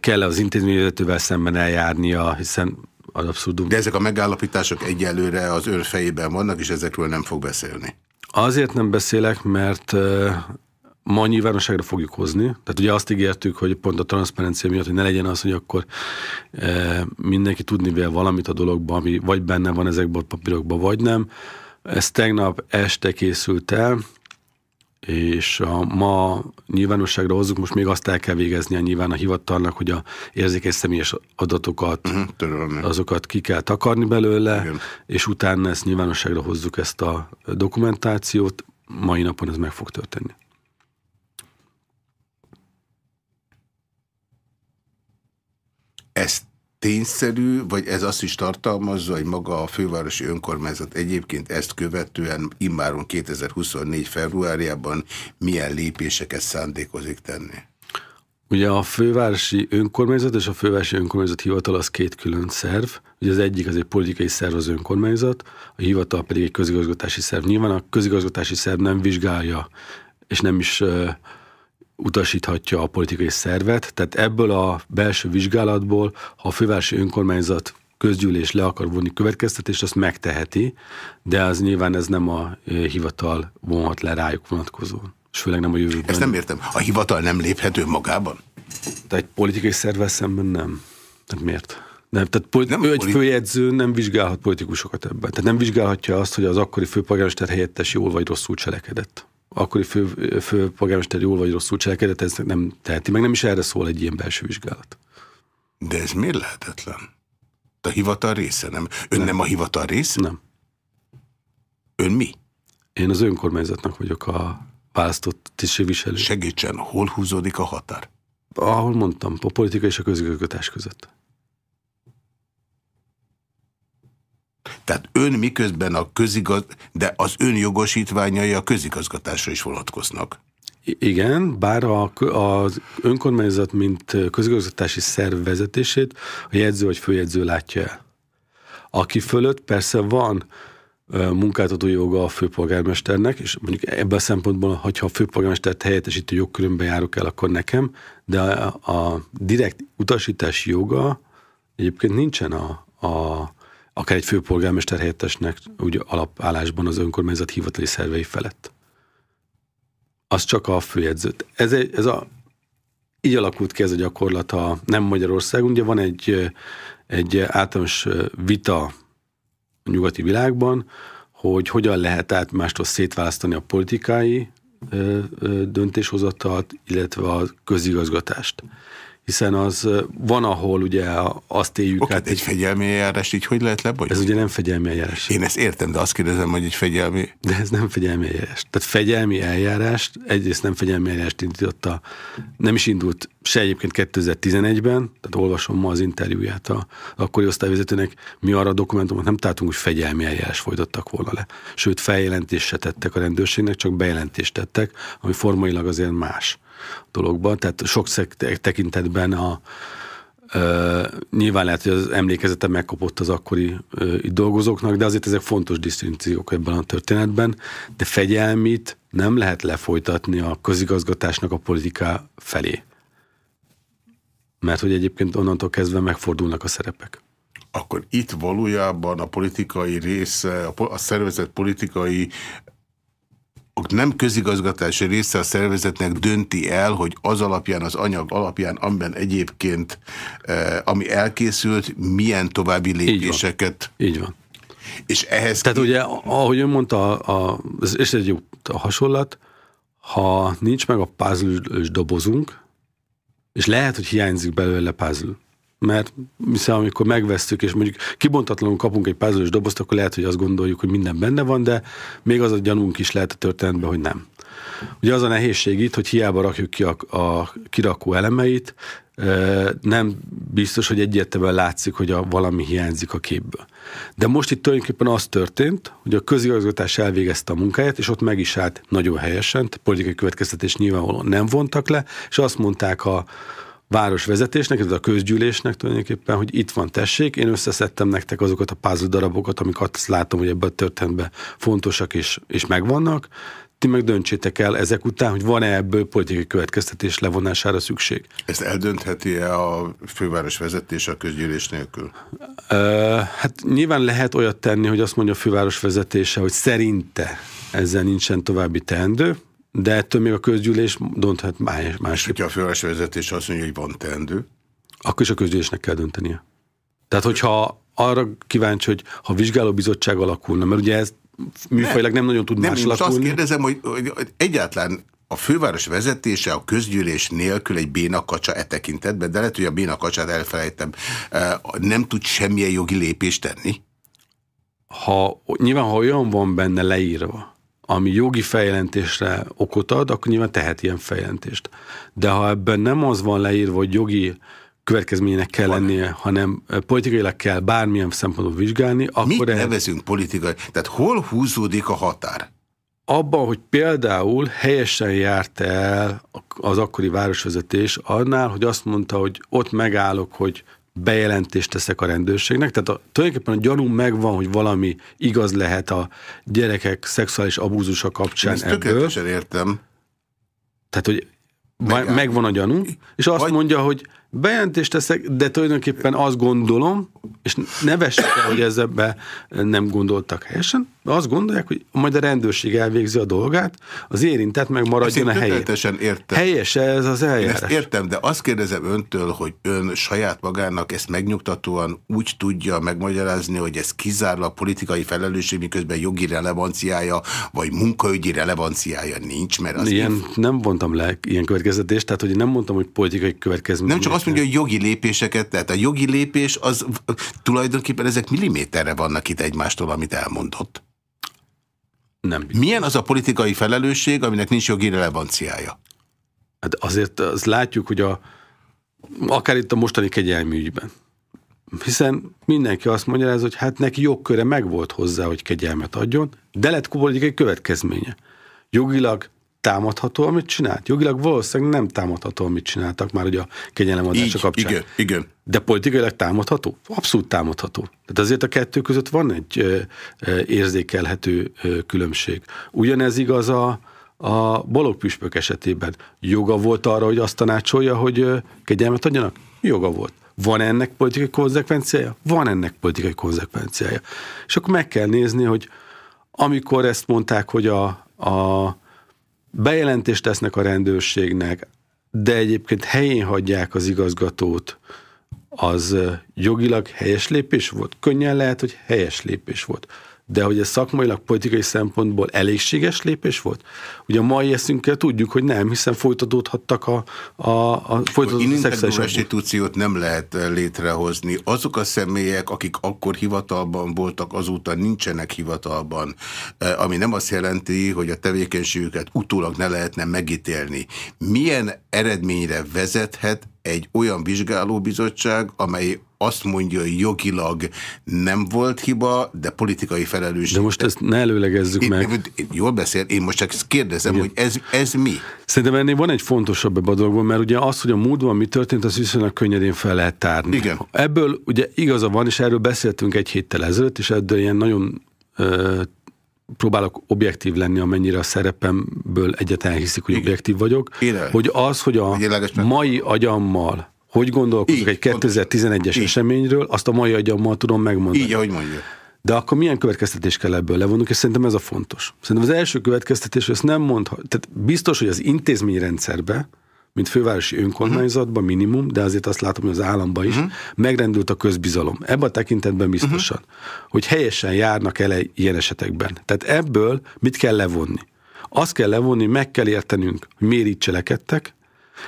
kell az intézményvezetővel szemben eljárnia, hiszen az abszurdum. De ezek a megállapítások egyelőre az ön fejében vannak, és ezekről nem fog beszélni. Azért nem beszélek, mert ma nyilvánosságra fogjuk hozni. Tehát ugye azt ígértük, hogy pont a transzparencia miatt, hogy ne legyen az, hogy akkor e, mindenki tudni vél valamit a dologban, ami vagy benne van ezekben a papírokban, vagy nem. Ez tegnap este készült el, és a ma nyilvánosságra hozzuk, most még azt el kell végeznie nyilván a hivatalnak, hogy a érzékes személyes adatokat, uh-huh, azokat ki kell takarni belőle, Igen. és utána ezt nyilvánosságra hozzuk ezt a dokumentációt, mai napon ez meg fog történni. Ez tényszerű, vagy ez azt is tartalmazza, hogy maga a fővárosi önkormányzat egyébként ezt követően immáron 2024. februárjában milyen lépéseket szándékozik tenni? Ugye a fővárosi önkormányzat és a fővárosi önkormányzat hivatal az két külön szerv. Ugye az egyik az egy politikai szerv az önkormányzat, a hivatal pedig egy közigazgatási szerv. Nyilván a közigazgatási szerv nem vizsgálja, és nem is utasíthatja a politikai szervet, tehát ebből a belső vizsgálatból, ha a fővárosi önkormányzat közgyűlés le akar vonni következtetést, azt megteheti, de az nyilván ez nem a hivatal vonhat le rájuk vonatkozóan, és főleg nem a jövőben. Ezt nem értem. A hivatal nem léphető magában? Tehát egy politikai szervvel szemben nem. Tehát miért? Nem, tehát politi- nem ő egy főjegyző nem vizsgálhat politikusokat ebben. Tehát nem vizsgálhatja azt, hogy az akkori főpolgármester helyettes jól vagy rosszul cselekedett akkori fő, főpolgármester jól vagy rosszul cselekedett, ez nem teheti, meg nem is erre szól egy ilyen belső vizsgálat. De ez miért lehetetlen? A hivatal része, nem? Ön nem, nem a hivatal része? Nem. Ön mi? Én az önkormányzatnak vagyok a választott tisztségviselő. Segítsen, hol húzódik a határ? Ahol mondtam, a politika és a közigazgatás között. Tehát ön miközben a közigaz, de az ön jogosítványai a közigazgatásra is vonatkoznak. Igen, bár a, az önkormányzat, mint közigazgatási szerv vezetését a jegyző vagy főjegyző látja el. Aki fölött persze van munkáltató joga a főpolgármesternek, és mondjuk ebben a szempontból, hogyha a főpolgármestert helyettesítő jogkörömben járok el, akkor nekem, de a, a direkt utasítási joga egyébként nincsen a, a akár egy főpolgármester helyettesnek úgy alapállásban az önkormányzat hivatali szervei felett. Az csak a főjegyzőt. Ez, egy, ez a, így alakult ki ez a gyakorlat a nem Magyarországon. Ugye van egy, egy általános vita a nyugati világban, hogy hogyan lehet át mástól szétválasztani a politikai döntéshozatalt, illetve a közigazgatást hiszen az van, ahol ugye azt éljük okay, át. egy fegyelmi eljárás így hogy lehet lebonyolni? Ez ugye nem fegyelmi eljárás. Én ezt értem, de azt kérdezem, hogy egy fegyelmi... De ez nem fegyelmi eljárás. Tehát fegyelmi eljárást, egyrészt nem fegyelmi eljárást indította, nem is indult se egyébként 2011-ben, tehát olvasom ma az interjúját a akkori osztályvezetőnek, mi arra a dokumentumot nem találtunk, hogy fegyelmi eljárás folytattak volna le. Sőt, feljelentést se tettek a rendőrségnek, csak bejelentést tettek, ami formailag azért más dologban, tehát sok tekintetben a, Uh, nyilván lehet, hogy az emlékezete megkopott az akkori uh, dolgozóknak, de azért ezek fontos disztinkciók ebben a történetben, de fegyelmit nem lehet lefolytatni a közigazgatásnak a politika felé. Mert hogy egyébként onnantól kezdve megfordulnak a szerepek. Akkor itt valójában a politikai része, a szervezet politikai nem közigazgatási része a szervezetnek dönti el, hogy az alapján, az anyag alapján, amiben egyébként, eh, ami elkészült, milyen további lépéseket. Így van. Így van. És ehhez... Tehát ki... ugye, ahogy ön mondta, a, a, és egy jó a hasonlat, ha nincs meg a puzzle dobozunk, és lehet, hogy hiányzik belőle puzzle, mert hiszen amikor megvesztük, és mondjuk kibontatlanul kapunk egy puzzle dobozt, akkor lehet, hogy azt gondoljuk, hogy minden benne van, de még az a gyanunk is lehet a történetben, hogy nem. Ugye az a nehézség itt, hogy hiába rakjuk ki a, a kirakó elemeit, nem biztos, hogy egyértelműen látszik, hogy a, valami hiányzik a képből. De most itt tulajdonképpen az történt, hogy a közigazgatás elvégezte a munkáját, és ott meg is állt nagyon helyesen, politikai következtetés nyilvánvalóan nem vontak le, és azt mondták a, városvezetésnek, ez a közgyűlésnek tulajdonképpen, hogy itt van tessék, én összeszedtem nektek azokat a puzzle darabokat, amik azt látom, hogy ebben a történetben fontosak és, és megvannak, ti meg döntsétek el ezek után, hogy van-e ebből politikai következtetés levonására szükség. Ezt eldöntheti-e a főváros vezetés a közgyűlés nélkül? Uh, hát nyilván lehet olyat tenni, hogy azt mondja a főváros vezetése, hogy szerinte ezzel nincsen további teendő, de ettől még a közgyűlés dönthet más, más. Hogyha a főváros vezetés azt mondja, hogy van teendő? Akkor is a közgyűlésnek kell döntenie. Tehát, hogyha arra kíváncsi, hogy ha vizsgálóbizottság alakulna, mert ugye ez műfajilag nem, nem nagyon tud nem, más most azt kérdezem, hogy, hogy egyáltalán a főváros vezetése a közgyűlés nélkül egy bénakacsa e tekintetben, de lehet, hogy a bénakacsát elfelejtem, nem tud semmilyen jogi lépést tenni? Ha, nyilván, ha olyan van benne leírva, ami jogi fejjelentésre okot ad, akkor nyilván tehet ilyen fejjelentést. De ha ebben nem az van leírva, hogy jogi következményének kell van. lennie, hanem politikailag kell bármilyen szempontból vizsgálni, akkor... Mit nevezünk politikai? Tehát hol húzódik a határ? Abban, hogy például helyesen járt el az akkori városvezetés annál, hogy azt mondta, hogy ott megállok, hogy bejelentést teszek a rendőrségnek. Tehát a, tulajdonképpen a gyanú megvan, hogy valami igaz lehet a gyerekek szexuális abúzusa kapcsán Ezt ebből. tökéletesen értem. Tehát, hogy Megáll. megvan a gyanú, és azt Vagy... mondja, hogy bejelentést teszek, de tulajdonképpen azt gondolom, és ne vessék el, hogy ezzel nem gondoltak helyesen, de azt gondolják, hogy majd a rendőrség elvégzi a dolgát, az érintett meg maradjon a helyén. értem. Helyes ez az eljárás. Én ezt értem, de azt kérdezem öntől, hogy ön saját magának ezt megnyugtatóan úgy tudja megmagyarázni, hogy ez kizárólag politikai felelősség, miközben jogi relevanciája, vagy munkaügyi relevanciája nincs, mert az ilyen, én... nem vontam le ilyen következetést, tehát hogy nem mondtam, hogy politikai következmény. Nem csak azt mondja, hogy jogi lépéseket, tehát a jogi lépés az tulajdonképpen ezek milliméterre vannak itt egymástól, amit elmondott. Nem. Milyen az a politikai felelősség, aminek nincs jogi relevanciája? Hát azért azt látjuk, hogy a, akár itt a mostani kegyelmi ügyben, hiszen mindenki azt mondja, ez, hogy hát neki jogköre megvolt hozzá, hogy kegyelmet adjon, de lett politikai következménye. Jogilag támadható, amit csinált? Jogilag valószínűleg nem támadható, amit csináltak már ugye a kegyelem kapcsán. Igen, igen. De politikailag támadható? Abszolút támadható. Tehát azért a kettő között van egy érzékelhető különbség. Ugyanez igaz a, a balogpüspök esetében. Joga volt arra, hogy azt tanácsolja, hogy kegyelmet adjanak? Joga volt. Van ennek politikai konzekvenciája? Van ennek politikai konzekvenciája. És akkor meg kell nézni, hogy amikor ezt mondták, hogy a, a bejelentést tesznek a rendőrségnek, de egyébként helyén hagyják az igazgatót, az jogilag helyes lépés volt? Könnyen lehet, hogy helyes lépés volt de hogy ez szakmailag, politikai szempontból elégséges lépés volt? Ugye a mai eszünkkel tudjuk, hogy nem, hiszen folytatódhattak a, a, a folytatódott szexuális restitúciót nem lehet eh, létrehozni. Azok a személyek, akik akkor hivatalban voltak, azóta nincsenek hivatalban, eh, ami nem azt jelenti, hogy a tevékenységüket utólag ne lehetne megítélni. Milyen eredményre vezethet egy olyan vizsgálóbizottság, amely azt mondja, hogy jogilag nem volt hiba, de politikai felelősség. De most ezt ne előlegezzük én, meg. Jól beszél, én most csak kérdezem, Igen. hogy ez, ez mi? Szerintem ennél van egy fontosabb ebben a dologban, mert ugye az, hogy a múltban mi történt, az viszonylag könnyedén fel lehet tárni. Igen. Ebből ugye igaza van, és erről beszéltünk egy héttel ezelőtt, és ebből ilyen nagyon ö, próbálok objektív lenni, amennyire a szerepemből egyetlen hiszik, hogy Igen. objektív vagyok, Igen. hogy az, hogy a mai agyammal hogy gondolkozok egy 2011-es eseményről, azt a mai agyammal tudom megmondani. Így, ahogy mondja. De akkor milyen következtetés kell ebből levonnunk, és szerintem ez a fontos. Szerintem az első következtetés, hogy ezt nem mondhat, tehát biztos, hogy az intézményrendszerbe mint fővárosi önkormányzatban minimum, de azért azt látom, hogy az államban is, uh-huh. megrendült a közbizalom. Ebben a tekintetben biztosan, uh-huh. hogy helyesen járnak el ilyen esetekben. Tehát ebből mit kell levonni? Azt kell levonni, meg kell értenünk, hogy miért így cselekedtek,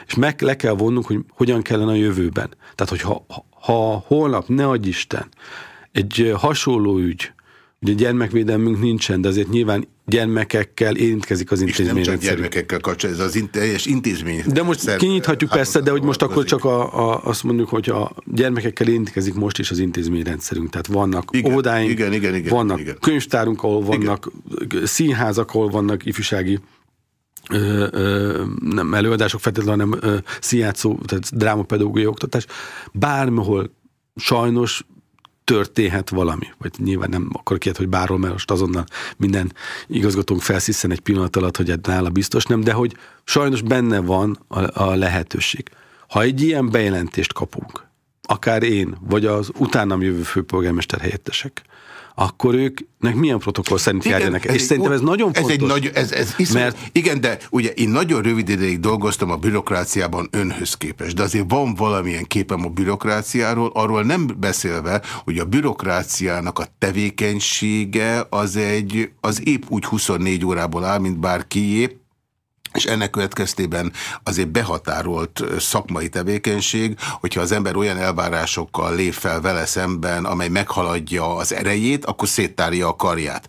és meg le kell vonnunk, hogy hogyan kellene a jövőben. Tehát, hogy ha, ha holnap, ne adj Isten, egy hasonló ügy, ugye gyermekvédelmünk nincsen, de azért nyilván gyermekekkel érintkezik az intézmény. És nem csak gyermekekkel kapcsolatban, ez az teljes intézmény. De most szer, kinyithatjuk persze, de hogy most akkor csak a, a, azt mondjuk, hogy a gyermekekkel érintkezik most is az intézményrendszerünk. Tehát vannak igen, óvodáink, igen, igen, igen, vannak igen. könyvtárunk, ahol vannak igen. színházak, ahol vannak ifjúsági ö, ö, nem előadások feltétlenül, hanem színjátszó, tehát drámapedagógiai oktatás. Bármihol sajnos történhet valami. Vagy nyilván nem akkor két, hogy bárhol, mert most azonnal minden igazgatónk felsziszen egy pillanat alatt, hogy nála biztos nem, de hogy sajnos benne van a, a lehetőség. Ha egy ilyen bejelentést kapunk, akár én, vagy az utánam jövő főpolgármester helyettesek, akkor őknek milyen protokoll szerint igen, járjanak. És szerintem ez nagyon ez fontos. Egy nagy, ez, ez iszont, mert... Igen, de ugye én nagyon rövid ideig dolgoztam a bürokráciában önhöz képest, de azért van valamilyen képem a bürokráciáról, arról nem beszélve, hogy a bürokráciának a tevékenysége az egy, az épp úgy 24 órából áll, mint bárkié, és ennek következtében azért behatárolt szakmai tevékenység, hogyha az ember olyan elvárásokkal lép fel vele szemben, amely meghaladja az erejét, akkor széttárja a karját.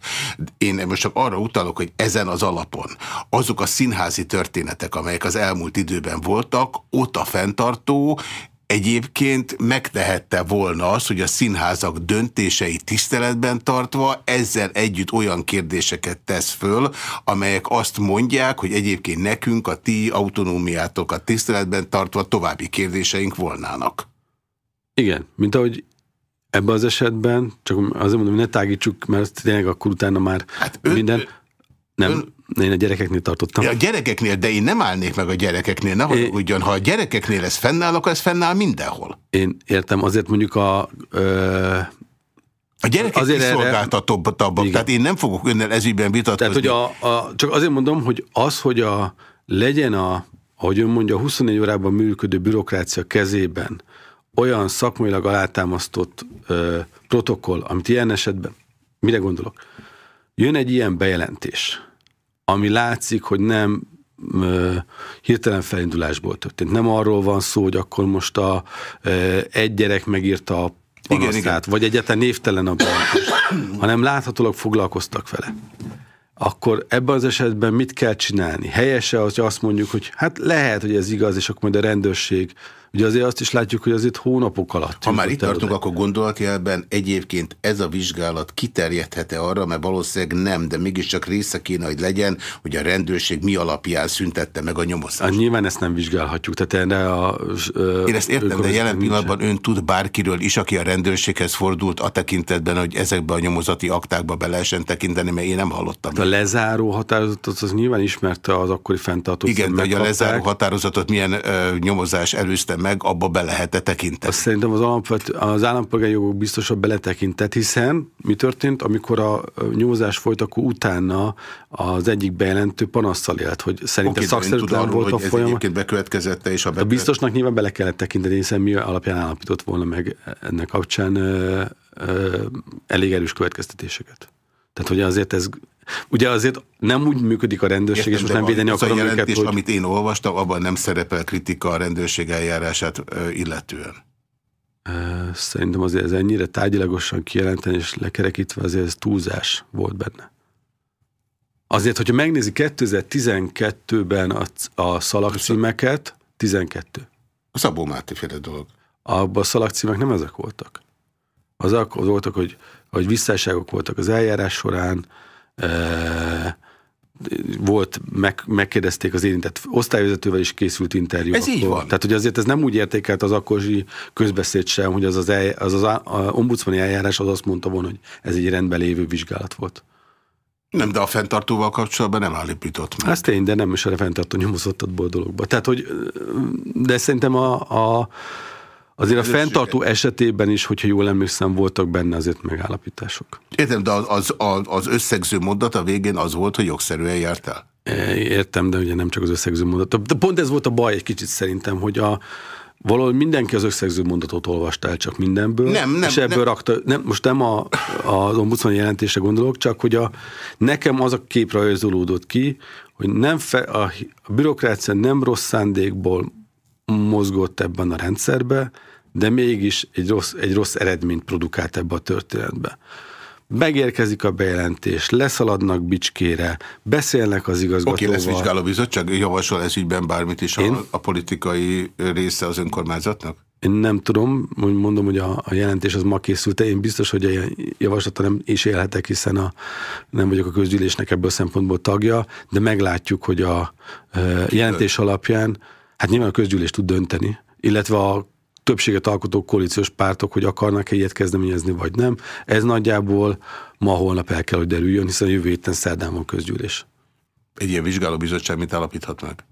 Én most csak arra utalok, hogy ezen az alapon azok a színházi történetek, amelyek az elmúlt időben voltak, ott a fenntartó Egyébként megtehette volna az, hogy a színházak döntései tiszteletben tartva ezzel együtt olyan kérdéseket tesz föl, amelyek azt mondják, hogy egyébként nekünk a ti autonómiátok tiszteletben tartva további kérdéseink volnának. Igen, mint ahogy ebben az esetben, csak azért mondom, hogy ne tágítsuk, mert tényleg akkor utána már hát ön, minden... Nem, ön, én a gyerekeknél tartottam. Ja, a gyerekeknél, de én nem állnék meg a gyerekeknél, ne ugyan, ha a gyerekeknél ez fennáll, akkor ez fennáll mindenhol. Én értem, azért mondjuk a... Ö, a gyerekek azért kiszolgáltatóbbak, tehát én nem fogok önnel ezügyben vitatkozni. Tehát, hogy a, a, csak azért mondom, hogy az, hogy a, legyen a, ahogy ön mondja, 24 órában működő bürokrácia kezében olyan szakmailag alátámasztott ö, protokoll, amit ilyen esetben, mire gondolok? Jön egy ilyen bejelentés, ami látszik, hogy nem hirtelen felindulásból történt. Nem arról van szó, hogy akkor most a, egy gyerek megírta a igen, igen. vagy egyáltalán névtelen a bejelentés, hanem láthatólag foglalkoztak vele. Akkor ebben az esetben mit kell csinálni? Helyese, hogy azt mondjuk, hogy hát lehet, hogy ez igaz, és akkor majd a rendőrség Ugye azért azt is látjuk, hogy azért hónapok alatt. Ha már itt tartunk, akkor gondolatjelben egyébként ez a vizsgálat kiterjedhet-e arra, mert valószínűleg nem, de mégiscsak része kéne, hogy legyen, hogy a rendőrség mi alapján szüntette meg a nyomozást. Hát nyilván ezt nem vizsgálhatjuk. Tehát erre a, ö, Én ezt értem, de jelen pillanatban ön tud bárkiről is, aki a rendőrséghez fordult a tekintetben, hogy ezekbe a nyomozati aktákba be lehessen tekinteni, mert én nem hallottam. Hát a lezáró határozatot az nyilván ismerte az akkori fenntartó. Igen, de hogy a lezáró határozatot milyen ö, nyomozás előzte meg, abba be lehet -e tekinteni? Azt szerintem az, alapvet, az állampolgári jogok biztosabb beletekintett, hiszen mi történt, amikor a nyomozás folyt, akkor utána az egyik bejelentő panasszal élt, hogy szerintem okay, szakszerűtlen volt a folyamat. bekövetkezette, és a, a biztosnak nyilván bele kellett tekinteni, hiszen mi alapján állapított volna meg ennek kapcsán ö, ö, elég erős következtetéseket. Tehát, hogy azért ez Ugye azért nem úgy működik a rendőrség, Értem, és most nem védeni akarom a jelentés, őket, hogy... amit én olvastam, abban nem szerepel kritika a rendőrség eljárását illetően. Szerintem azért ez ennyire tárgyilagosan kijelenteni és lekerekítve azért ez túlzás volt benne. Azért, hogyha megnézi 2012-ben a, a szalagcímeket, 12. A Szabó Máté féle dolog. Abban a szalagcímek nem ezek voltak. Azok voltak, hogy, hogy visszásságok voltak az eljárás során, volt, meg, megkérdezték az érintett osztályvezetővel is készült interjú. Ez akkor. így van. Tehát, hogy azért ez nem úgy értékelt az akkori közbeszéd sem, hogy az az, el, az, az a, a ombudsmani eljárás az azt mondta volna, hogy ez egy rendben lévő vizsgálat volt. Nem, de a fenntartóval kapcsolatban nem állított meg. Ez tény, de nem is a fenntartó nyomozottatból dologba. Tehát, hogy, de szerintem a, a Azért a fenntartó esetében is, hogyha jól emlékszem, voltak benne azért megállapítások. Értem, de az, az, az összegző mondat a végén az volt, hogy jogszerűen járt el? Értem, de ugye nem csak az összegző mondat. De pont ez volt a baj egy kicsit szerintem, hogy a, valahol mindenki az összegző mondatot olvasta el csak mindenből, nem, nem, és ebből nem. rakta, nem, most nem a, az ombudsman jelentésre gondolok, csak hogy a, nekem az a kép rajzolódott ki, hogy nem fe, a, a bürokrácia nem rossz szándékból mozgott ebben a rendszerbe, de mégis egy rossz, egy rossz eredményt produkált ebbe a történetbe. Megérkezik a bejelentés, leszaladnak bicskére, beszélnek az igazgatóval. Oké, lesz vizsgálóbizottság, javasol ez ügyben bármit is Én? a, a politikai része az önkormányzatnak? Én nem tudom, hogy mondom, hogy a, a jelentés az ma készült, én biztos, hogy ilyen javaslata nem is élhetek, hiszen a, nem vagyok a közgyűlésnek ebből a szempontból tagja, de meglátjuk, hogy a e, jelentés alapján, hát nyilván a közgyűlés tud dönteni, illetve a többséget alkotó koalíciós pártok, hogy akarnak-e ilyet kezdeményezni, vagy nem. Ez nagyjából ma-holnap el kell, hogy derüljön, hiszen jövő héten szerdán van közgyűlés. Egy ilyen vizsgálóbizottság mit állapíthat meg?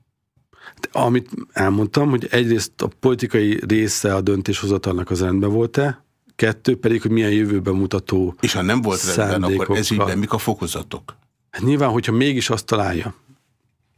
De amit elmondtam, hogy egyrészt a politikai része a döntéshozatalnak az rendben volt-e, kettő pedig, hogy milyen jövőben mutató És ha nem volt rendben, akkor ez ügyben mik a fokozatok? Hát nyilván, hogyha mégis azt találja,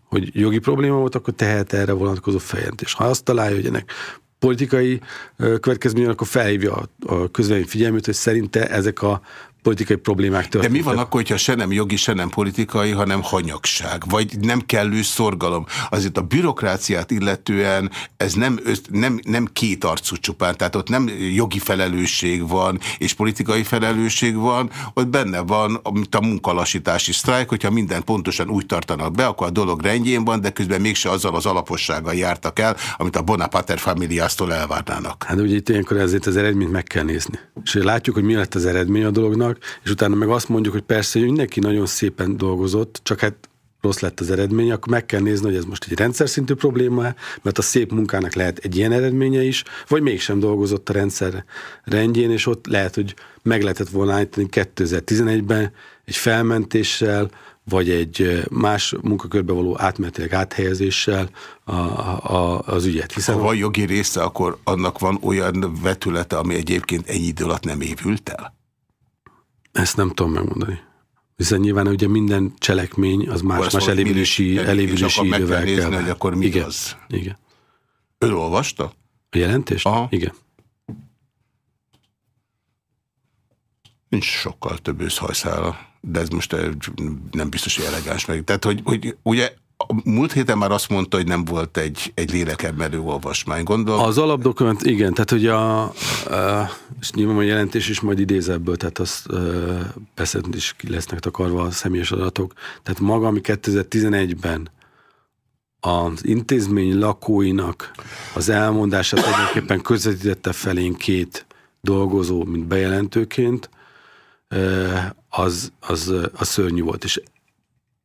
hogy jogi probléma volt, akkor tehet erre vonatkozó feljelentés. Ha azt találja, hogy ennek politikai ö, következménye, akkor felhívja a, a közvélemény figyelmét, hogy szerinte ezek a politikai problémák De történtek. mi van akkor, hogyha se nem jogi, se nem politikai, hanem hanyagság, vagy nem kellő szorgalom? Azért a bürokráciát illetően ez nem, nem, nem két arcú csupán, tehát ott nem jogi felelősség van, és politikai felelősség van, ott benne van mint a munkalasítási sztrájk, hogyha mindent pontosan úgy tartanak be, akkor a dolog rendjén van, de közben mégse azzal az alapossággal jártak el, amit a Bonapater familiásztól elvárnának. Hát ugye itt ilyenkor ezért az eredményt meg kell nézni. És látjuk, hogy mi lett az eredmény a dolognak, és utána meg azt mondjuk, hogy persze, hogy mindenki nagyon szépen dolgozott, csak hát rossz lett az eredmény, akkor meg kell nézni, hogy ez most egy rendszer szintű probléma, mert a szép munkának lehet egy ilyen eredménye is, vagy mégsem dolgozott a rendszer rendjén, és ott lehet, hogy meg lehetett volna állítani 2011-ben egy felmentéssel, vagy egy más munkakörbe való átmenetileg áthelyezéssel a, a, az ügyet. Hiszen Ha van jogi része, akkor annak van olyan vetülete, ami egyébként ennyi idő alatt nem évült el? Ezt nem tudom megmondani. Hiszen nyilván ugye minden cselekmény az Akkor más, ezt más valahogy elévülési, elévülési meg kell idővel nézni, hogy akkor mi Igen. az. Igen. Ön olvasta? A jelentést? Aha. Igen. Nincs sokkal több őszhajszála, de ez most eh, nem biztos, hogy elegáns meg. Tehát, hogy, hogy ugye múlt héten már azt mondta, hogy nem volt egy, egy lélekemelő olvasmány. Gondolom, Az alapdokument, igen, tehát hogy a, a és nyilván a jelentés is majd idéz ebből, tehát az ö, persze is lesznek takarva a személyes adatok. Tehát maga, ami 2011-ben az intézmény lakóinak az elmondását tulajdonképpen közvetítette felénk két dolgozó, mint bejelentőként, az, az, az szörnyű volt. És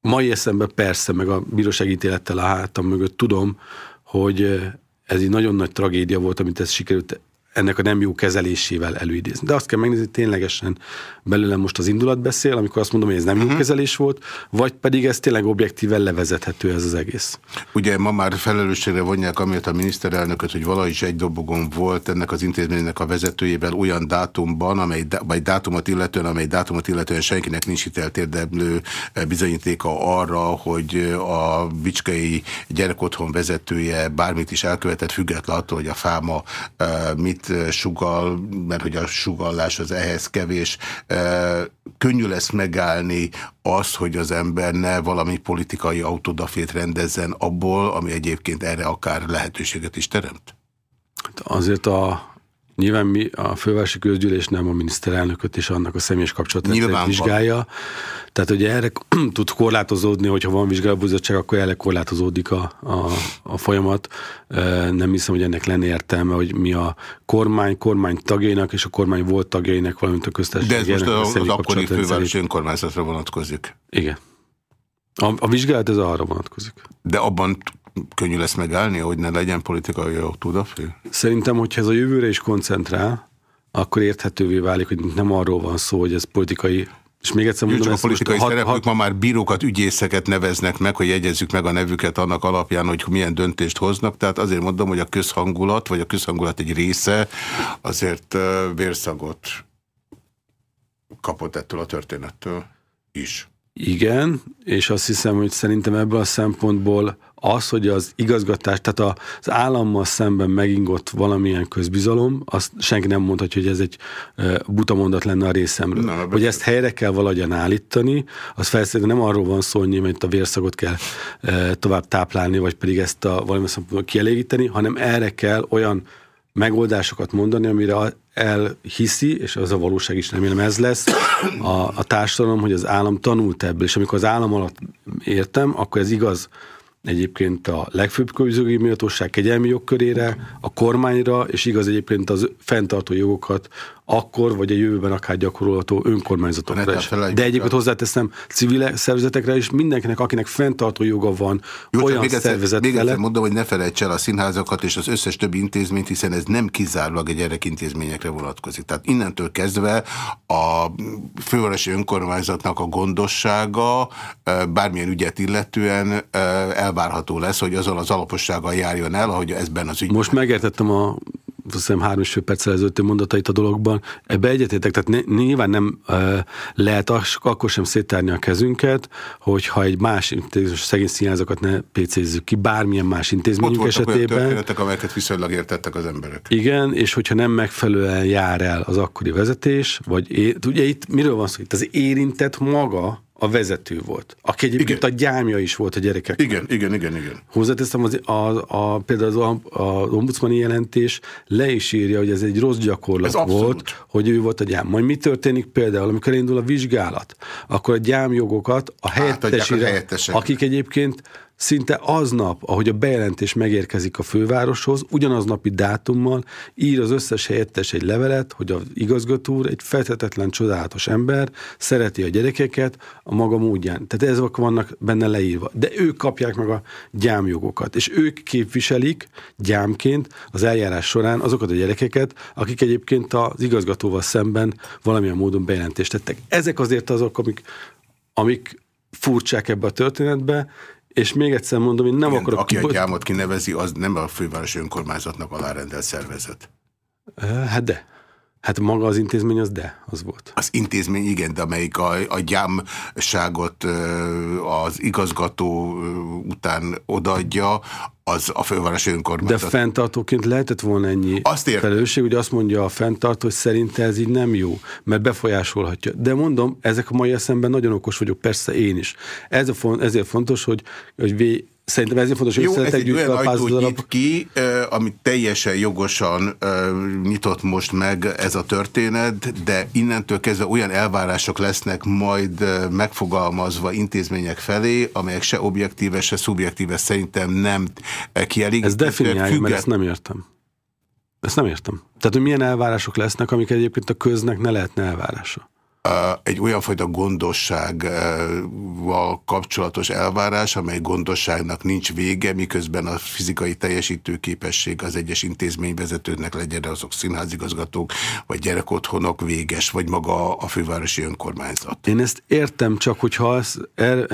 mai eszemben persze, meg a bíróság ítélettel a hátam mögött tudom, hogy ö, ez egy nagyon nagy tragédia volt, amit ez sikerült ennek a nem jó kezelésével előidézni. De azt kell megnézni, hogy ténylegesen belőlem most az indulat beszél, amikor azt mondom, hogy ez nem jó kezelés volt, vagy pedig ez tényleg objektíven levezethető ez az egész. ugye ma már felelősségre vonják amiatt a miniszterelnököt, hogy valahogy egy dobogon volt ennek az intézménynek a vezetőjével olyan dátumban, amely, vagy dátumot illetően, amely dátumot illetően senkinek nincs hitelt érdemlő eh, bizonyítéka arra, hogy eh, a Bicskei gyerekotthon vezetője bármit is elkövetett, független attól, hogy a fáma eh, mit eh, sugal, mert hogy a sugallás az ehhez kevés. Könnyű lesz megállni azt, hogy az ember ne valami politikai autodafét rendezzen abból, ami egyébként erre akár lehetőséget is teremt? Hát Azért a Nyilván mi a fővárosi közgyűlés nem a miniszterelnököt és annak a személyes kapcsolatrendszerét Nyilván van. vizsgálja. Tehát ugye erre [clears throat] tud korlátozódni, hogyha van vizsgálóbizottság, akkor erre korlátozódik a, a, a folyamat. Nem hiszem, hogy ennek lenne értelme, hogy mi a kormány, kormány tagjainak és a kormány volt tagjainak, valamint a De ez köztársaság most elnöknek az, akkori fővárosi önkormányzatra vonatkozik. Igen. A, a vizsgálat ez arra vonatkozik. De abban könnyű lesz megállni, hogy ne legyen politikai autodafé? Szerintem, hogyha ez a jövőre is koncentrál, akkor érthetővé válik, hogy nem arról van szó, hogy ez politikai és még egyszer Jó, mondom, csak a most politikai hat- szereplők hat- ma már bírókat, ügyészeket neveznek meg, hogy jegyezzük meg a nevüket annak alapján, hogy milyen döntést hoznak. Tehát azért mondom, hogy a közhangulat, vagy a közhangulat egy része azért vérszagot kapott ettől a történettől is. Igen, és azt hiszem, hogy szerintem ebből a szempontból az, hogy az igazgatás, tehát az állammal szemben megingott valamilyen közbizalom, azt senki nem mondhatja, hogy ez egy buta mondat lenne a részemről. Na, hogy ezt helyre kell valahogyan állítani, az felszerűen nem arról van szó, hogy német a vérszagot kell tovább táplálni, vagy pedig ezt a valami szempontból kielégíteni, hanem erre kell olyan megoldásokat mondani, amire elhiszi, és az a valóság is remélem ez lesz, a, a társadalom, hogy az állam tanult ebből, és amikor az állam alatt értem, akkor ez igaz egyébként a legfőbb közjogi méltóság kegyelmi jogkörére, a kormányra, és igaz egyébként az fenntartó jogokat akkor vagy a jövőben akár gyakorolható önkormányzatokra is. De egyébként hozzáteszem civil szervezetekre is, mindenkinek, akinek fenntartó joga van Jó, olyan még szervezet Még egyszer mondom, hogy ne felejts el a színházakat és az összes többi intézményt, hiszen ez nem kizárólag egy gyerekintézményekre vonatkozik. Tehát innentől kezdve a fővárosi önkormányzatnak a gondossága bármilyen ügyet illetően elvárható lesz, hogy azon az alapossággal járjon el, ahogy ezben az ügyben. Most megértettem a azt hiszem három és fél perccel ezelőtti mondatait a dologban. Ebbe egyetétek, tehát nyilván nem uh, lehet akkor sem széttárni a kezünket, hogyha egy más intézmény, szegény színházakat ne pécézzük ki, bármilyen más intézményünk Ott esetében. Ott történetek, amelyeket viszonylag értettek az emberek. Igen, és hogyha nem megfelelően jár el az akkori vezetés, vagy ugye itt miről van szó? Itt az érintett maga a vezető volt, aki egyébként igen. a gyámja is volt a gyerekek. Igen, igen, igen, igen. Hozzáteszem, az, a, a, például az, a, a ombudsmani jelentés le is írja, hogy ez egy rossz gyakorlat ez volt, abszolút. hogy ő volt a gyám. Majd mi történik például, amikor indul a vizsgálat, akkor a gyámjogokat a helyettesére, a akik egyébként szinte aznap, ahogy a bejelentés megérkezik a fővároshoz, ugyanaz napi dátummal ír az összes helyettes egy levelet, hogy az igazgató úr egy feltetetlen csodálatos ember, szereti a gyerekeket a maga módján. Tehát ezek vannak benne leírva. De ők kapják meg a gyámjogokat, és ők képviselik gyámként az eljárás során azokat a gyerekeket, akik egyébként az igazgatóval szemben valamilyen módon bejelentést tettek. Ezek azért azok, amik, amik furcsák ebbe a történetbe, és még egyszer mondom, én nem Igen, akarok... Aki a gyámot kinevezi, az nem a fővárosi önkormányzatnak alárendelt szervezet. Hát de. Hát maga az intézmény az de, az volt. Az intézmény igen, de amelyik a, a gyámságot az igazgató után odaadja, az a fővárosi önkormányzat. De fenntartóként lehetett volna ennyi azt felelősség, hogy azt mondja a fenntartó, hogy szerinte ez így nem jó, mert befolyásolhatja. De mondom, ezek a mai eszemben nagyon okos vagyok, persze én is. Ez a, ezért fontos, hogy, hogy Szerintem ezért fontos, hogy Jó, ez egy olyan ajtó nyit ki, amit teljesen jogosan nyitott most meg ez a történet, de innentől kezdve olyan elvárások lesznek majd megfogalmazva intézmények felé, amelyek se objektíve, se szubjektíve szerintem nem kielégítő. Ez definiálja, mert ezt nem értem. Ezt nem értem. Tehát, hogy milyen elvárások lesznek, amik egyébként a köznek ne lehetne elvárása egy olyan fajta gondossággal kapcsolatos elvárás, amely gondosságnak nincs vége, miközben a fizikai teljesítőképesség az egyes intézményvezetőknek legyen azok színházigazgatók, vagy gyerekotthonok véges, vagy maga a fővárosi önkormányzat. Én ezt értem, csak hogyha ezt er,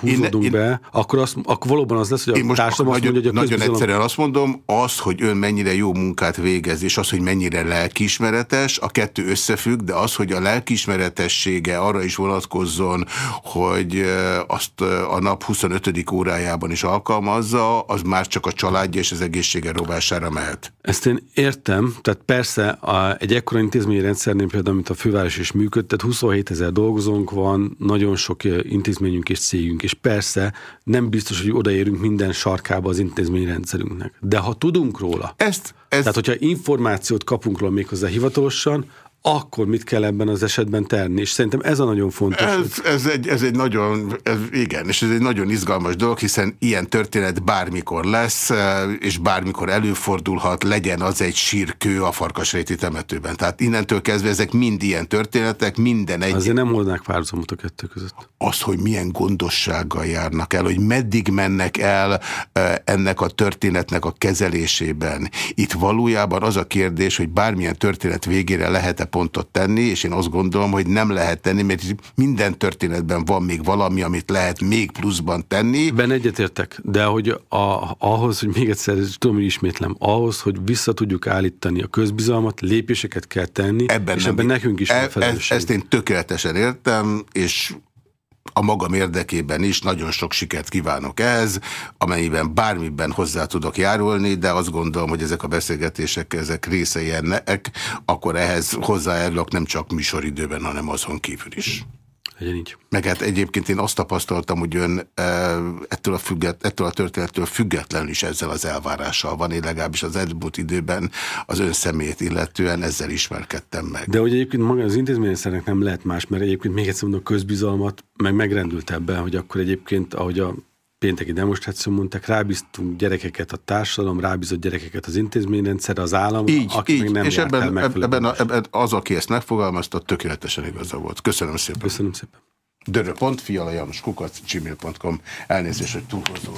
húzódunk én, be, akkor, az, akkor valóban az lesz, hogy a társadalom azt mondja, hogy a Nagyon egyszerűen azt mondom, az, hogy ön mennyire jó munkát végez, és az, hogy mennyire lelkiismeretes, a kettő összefügg, de az, hogy a lelkiismeretes tökéletessége arra is vonatkozzon, hogy azt a nap 25. órájában is alkalmazza, az már csak a családja és az egészsége rovására mehet. Ezt én értem, tehát persze a, egy ekkora intézményi rendszernél például, amit a főváros is működtet, 27 ezer dolgozónk van, nagyon sok intézményünk és cégünk, és persze nem biztos, hogy odaérünk minden sarkába az intézményrendszerünknek. De ha tudunk róla, ezt, ez... tehát hogyha információt kapunk róla méghozzá hivatalosan, akkor mit kell ebben az esetben tenni? És szerintem ez a nagyon fontos. Ez, ez, egy, ez egy nagyon, ez, igen, és ez egy nagyon izgalmas dolog, hiszen ilyen történet bármikor lesz, és bármikor előfordulhat, legyen az egy sírkő a farkasréti temetőben. Tehát innentől kezdve ezek mind ilyen történetek, minden egy... Azért nem hoznák párhuzamot a kettő között. Az, hogy milyen gondossággal járnak el, hogy meddig mennek el ennek a történetnek a kezelésében. Itt valójában az a kérdés, hogy bármilyen történet végére lehet-e pontot tenni, és én azt gondolom, hogy nem lehet tenni, mert minden történetben van még valami, amit lehet még pluszban tenni. Ben egyetértek, de hogy a, ahhoz, hogy még egyszer tudom, hogy ismétlem, ahhoz, hogy vissza tudjuk állítani a közbizalmat, lépéseket kell tenni, ebben és ebben nekünk is e, felelősség. Ezt én tökéletesen értem, és a magam érdekében is nagyon sok sikert kívánok ez, amennyiben bármiben hozzá tudok járulni, de azt gondolom, hogy ezek a beszélgetések, ezek részei ennek, akkor ehhez hozzájárulok nem csak műsoridőben, hanem azon kívül is. Legyen így. Meg hát egyébként én azt tapasztaltam, hogy ön ettől a, függet, ettől a történettől függetlenül is ezzel az elvárással van. Én legalábbis az elmúlt időben az ön személyét illetően ezzel ismerkedtem meg. De hogy egyébként maga az intézményrendszernek nem lehet más, mert egyébként még egyszer mondom, a közbizalmat meg megrendült ebben, hogy akkor egyébként, ahogy a pénteki demonstráció mondták, rábíztunk gyerekeket a társadalom, rábízott gyerekeket az intézményrendszer, az állam, így, aki így. nem és ebben, ebben, a, ebben az, aki ezt megfogalmazta, tökéletesen igaza volt. Köszönöm szépen. Köszönöm szépen. Dörö.fi, Janos, kukac, gmail.com. Elnézést, hogy túlhozó.